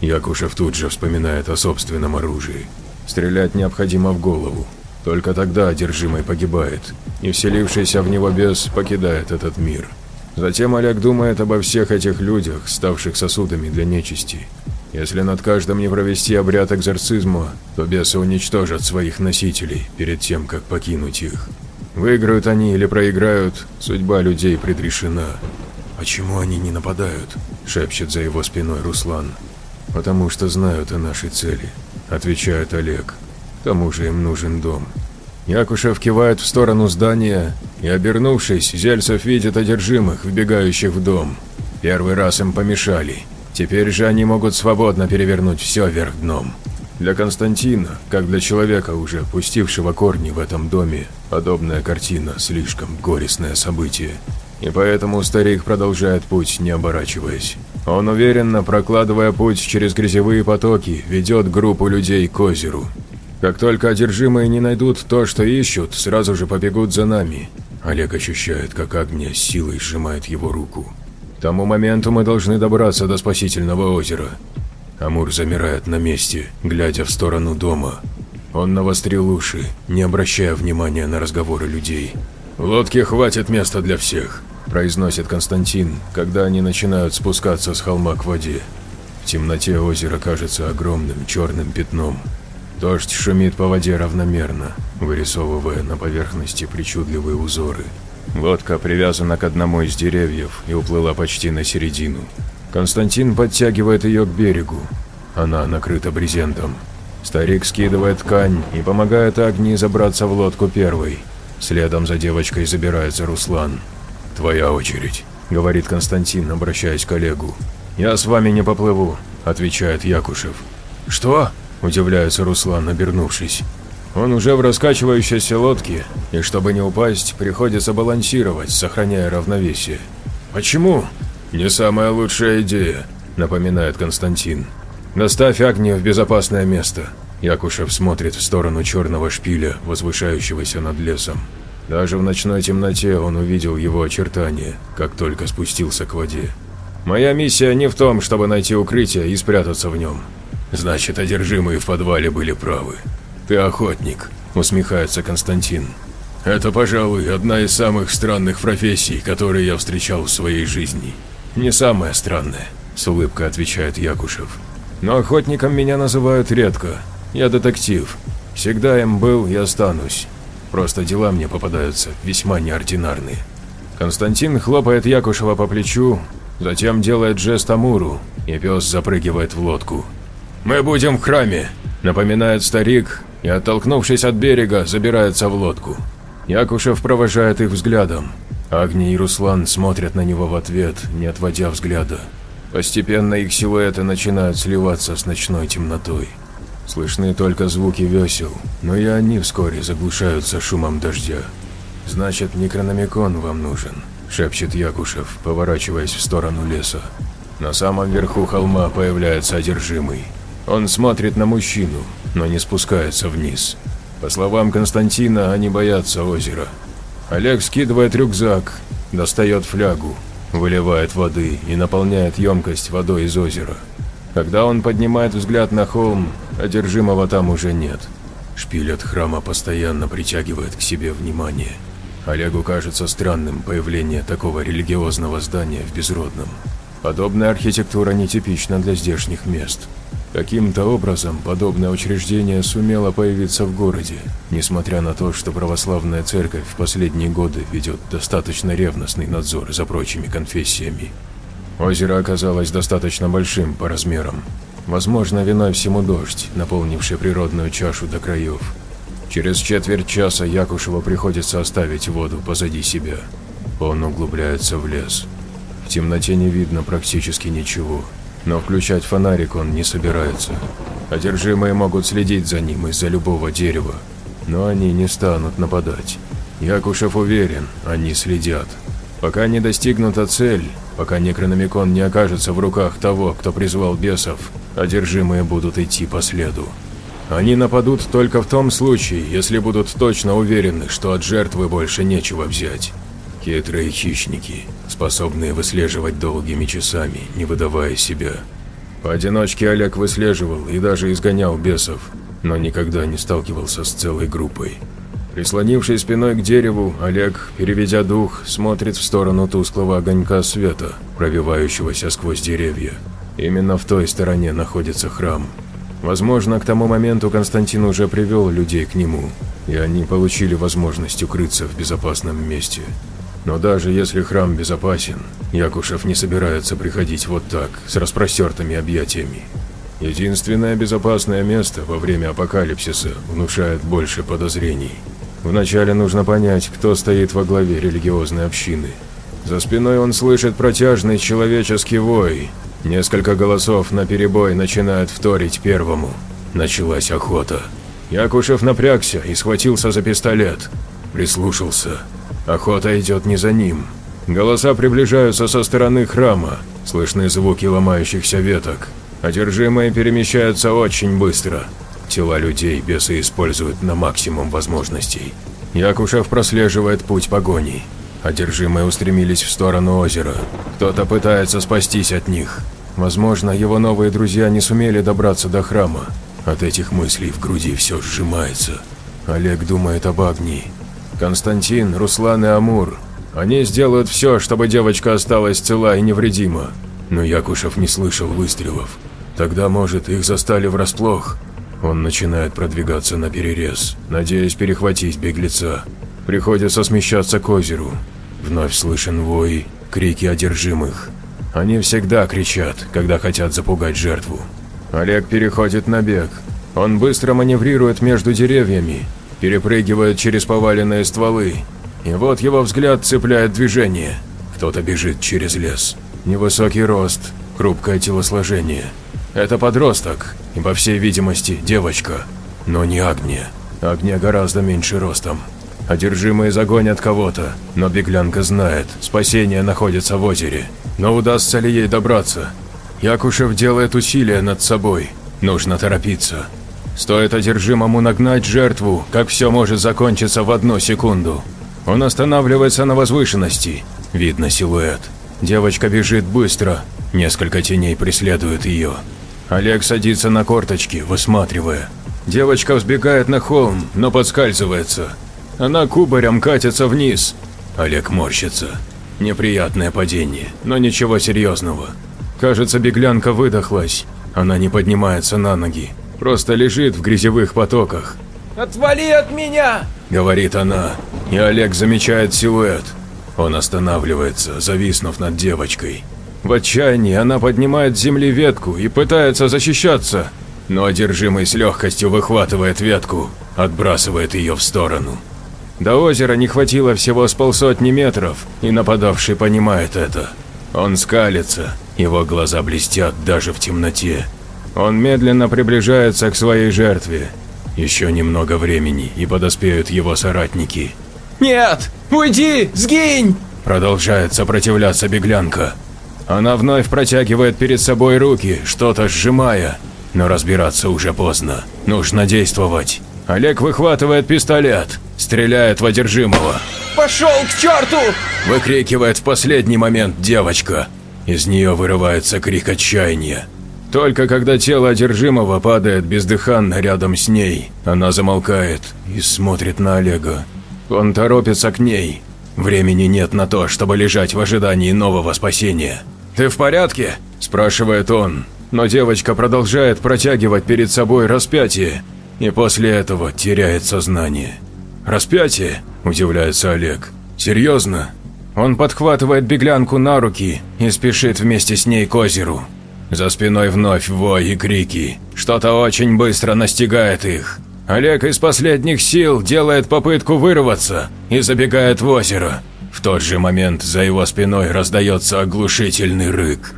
Якушев тут же вспоминает о собственном оружии. Стрелять необходимо в голову. Только тогда одержимый погибает, и вселившийся в него бес покидает этот мир. Затем Олег думает обо всех этих людях, ставших сосудами для нечисти. Если над каждым не провести обряд экзорцизма, то бесы уничтожат своих носителей перед тем, как покинуть их. Выиграют они или проиграют, судьба людей предрешена. «Почему они не нападают?» – шепчет за его спиной Руслан. «Потому что знают о нашей цели», – отвечает Олег. «К тому же им нужен дом». Якушев кивает в сторону здания, и, обернувшись, Зельцев видит одержимых, вбегающих в дом. Первый раз им помешали. Теперь же они могут свободно перевернуть все вверх дном. Для Константина, как для человека, уже пустившего корни в этом доме, подобная картина – слишком горестное событие. И поэтому старик продолжает путь, не оборачиваясь. Он уверенно, прокладывая путь через грязевые потоки, ведет группу людей к озеру. Как только одержимые не найдут то, что ищут, сразу же побегут за нами. Олег ощущает, как огня силой сжимает его руку. К тому моменту мы должны добраться до спасительного озера. Амур замирает на месте, глядя в сторону дома. Он навострил уши, не обращая внимания на разговоры людей. «В лодке хватит места для всех», – произносит Константин, когда они начинают спускаться с холма к воде. В темноте озеро кажется огромным черным пятном, Дождь шумит по воде равномерно, вырисовывая на поверхности причудливые узоры. Лодка привязана к одному из деревьев и уплыла почти на середину. Константин подтягивает ее к берегу. Она накрыта брезентом. Старик скидывает ткань и помогает Агнии забраться в лодку первой. Следом за девочкой забирается Руслан. «Твоя очередь», — говорит Константин, обращаясь к коллегу. «Я с вами не поплыву», — отвечает Якушев. «Что?» Удивляется Руслан, обернувшись. Он уже в раскачивающейся лодке, и чтобы не упасть, приходится балансировать, сохраняя равновесие. «Почему?» «Не самая лучшая идея», — напоминает Константин. «Доставь Агнию в безопасное место». Якушев смотрит в сторону черного шпиля, возвышающегося над лесом. Даже в ночной темноте он увидел его очертания, как только спустился к воде. «Моя миссия не в том, чтобы найти укрытие и спрятаться в нем. Значит, одержимые в подвале были правы. Ты охотник, усмехается Константин. Это, пожалуй, одна из самых странных профессий, которые я встречал в своей жизни. Не самая странная, с улыбкой отвечает Якушев. Но охотником меня называют редко. Я детектив. Всегда им был и останусь. Просто дела мне попадаются весьма неординарные. Константин хлопает Якушева по плечу, затем делает жест Амуру, и пес запрыгивает в лодку. «Мы будем в храме», – напоминает старик и, оттолкнувшись от берега, забирается в лодку. Якушев провожает их взглядом. Агни и Руслан смотрят на него в ответ, не отводя взгляда. Постепенно их силуэты начинают сливаться с ночной темнотой. Слышны только звуки весел, но и они вскоре заглушаются шумом дождя. «Значит, некрономикон вам нужен», – шепчет Якушев, поворачиваясь в сторону леса. На самом верху холма появляется одержимый. Он смотрит на мужчину, но не спускается вниз. По словам Константина, они боятся озера. Олег скидывает рюкзак, достает флягу, выливает воды и наполняет емкость водой из озера. Когда он поднимает взгляд на холм, одержимого там уже нет. Шпиль от храма постоянно притягивает к себе внимание. Олегу кажется странным появление такого религиозного здания в Безродном. Подобная архитектура нетипична для здешних мест. Каким-то образом подобное учреждение сумело появиться в городе, несмотря на то, что православная церковь в последние годы ведет достаточно ревностный надзор за прочими конфессиями. Озеро оказалось достаточно большим по размерам. Возможно, виной всему дождь, наполнивший природную чашу до краев. Через четверть часа Якушеву приходится оставить воду позади себя. Он углубляется в лес. В темноте не видно практически ничего, но включать фонарик он не собирается. Одержимые могут следить за ним из-за любого дерева, но они не станут нападать. Якушев уверен, они следят. Пока не достигнута цель, пока Некрономикон не окажется в руках того, кто призвал бесов, одержимые будут идти по следу. Они нападут только в том случае, если будут точно уверены, что от жертвы больше нечего взять. Хитрые хищники, способные выслеживать долгими часами, не выдавая себя. Поодиночке Олег выслеживал и даже изгонял бесов, но никогда не сталкивался с целой группой. Прислонившись спиной к дереву, Олег, переведя дух, смотрит в сторону тусклого огонька света, пробивающегося сквозь деревья. Именно в той стороне находится храм. Возможно, к тому моменту Константин уже привел людей к нему, и они получили возможность укрыться в безопасном месте. Но даже если храм безопасен, Якушев не собирается приходить вот так, с распростертыми объятиями. Единственное безопасное место во время апокалипсиса внушает больше подозрений. Вначале нужно понять, кто стоит во главе религиозной общины. За спиной он слышит протяжный человеческий вой. Несколько голосов на перебой начинают вторить первому. Началась охота. Якушев напрягся и схватился за пистолет. Прислушался. Охота идет не за ним. Голоса приближаются со стороны храма. Слышны звуки ломающихся веток. Одержимые перемещаются очень быстро. Тела людей бесы используют на максимум возможностей. Якушев прослеживает путь погони. Одержимые устремились в сторону озера. Кто-то пытается спастись от них. Возможно, его новые друзья не сумели добраться до храма. От этих мыслей в груди все сжимается. Олег думает об Агнии. Константин, Руслан и Амур. Они сделают все, чтобы девочка осталась цела и невредима. Но Якушев не слышал выстрелов. Тогда, может, их застали врасплох. Он начинает продвигаться на перерез, надеясь перехватить беглеца. Приходится смещаться к озеру. Вновь слышен вой, крики одержимых. Они всегда кричат, когда хотят запугать жертву. Олег переходит на бег. Он быстро маневрирует между деревьями, перепрыгивает через поваленные стволы. И вот его взгляд цепляет движение. Кто-то бежит через лес. Невысокий рост, хрупкое телосложение. Это подросток, и, по всей видимости, девочка. Но не Агния. Агния гораздо меньше ростом. Одержимые загонят кого-то, но беглянка знает, спасение находится в озере. Но удастся ли ей добраться? Якушев делает усилия над собой. Нужно торопиться. Стоит одержимому нагнать жертву, как все может закончиться в одну секунду. Он останавливается на возвышенности. Видно силуэт. Девочка бежит быстро. Несколько теней преследуют ее. Олег садится на корточки, высматривая. Девочка взбегает на холм, но подскальзывается. Она кубарем катится вниз. Олег морщится. Неприятное падение, но ничего серьезного. Кажется, беглянка выдохлась. Она не поднимается на ноги, просто лежит в грязевых потоках. «Отвали от меня!» – говорит она, и Олег замечает силуэт. Он останавливается, зависнув над девочкой. В отчаянии она поднимает с земли ветку и пытается защищаться, но одержимый с легкостью выхватывает ветку, отбрасывает ее в сторону. До озера не хватило всего с полсотни метров, и нападавший понимает это. Он скалится, его глаза блестят даже в темноте. Он медленно приближается к своей жертве. Еще немного времени, и подоспеют его соратники. «Нет! Уйди! Сгинь!» Продолжает сопротивляться беглянка. Она вновь протягивает перед собой руки, что-то сжимая. Но разбираться уже поздно. Нужно действовать. Олег выхватывает пистолет, стреляет в одержимого. «Пошел к черту!» – выкрикивает в последний момент девочка. Из нее вырывается крик отчаяния. Только когда тело одержимого падает бездыханно рядом с ней, она замолкает и смотрит на Олега. Он торопится к ней. Времени нет на то, чтобы лежать в ожидании нового спасения. «Ты в порядке?» – спрашивает он. Но девочка продолжает протягивать перед собой распятие, и после этого теряет сознание. «Распятие?» – удивляется Олег. «Серьезно?» Он подхватывает беглянку на руки и спешит вместе с ней к озеру. За спиной вновь вой и крики. Что-то очень быстро настигает их. Олег из последних сил делает попытку вырваться и забегает в озеро. В тот же момент за его спиной раздается оглушительный рык.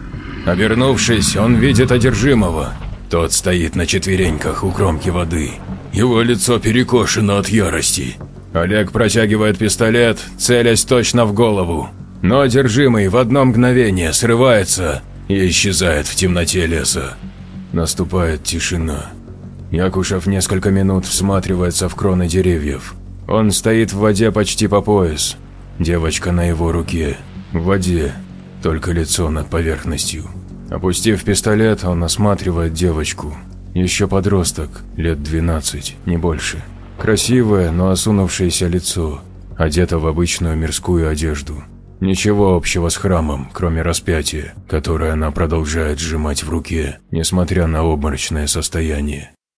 Обернувшись, он видит одержимого. Тот стоит на четвереньках у кромки воды. Его лицо перекошено от ярости. Олег протягивает пистолет, целясь точно в голову. Но одержимый в одно мгновение срывается и исчезает в темноте леса. Наступает тишина. Якушев несколько минут всматривается в кроны деревьев. Он стоит в воде почти по пояс. Девочка на его руке. В воде, только лицо над поверхностью. Опустив пистолет, он осматривает девочку. Еще подросток, лет 12, не больше. Красивое, но осунувшееся лицо, одета в обычную мирскую одежду. Ничего общего с храмом, кроме распятия, которое она продолжает сжимать в руке, несмотря на обморочное состояние.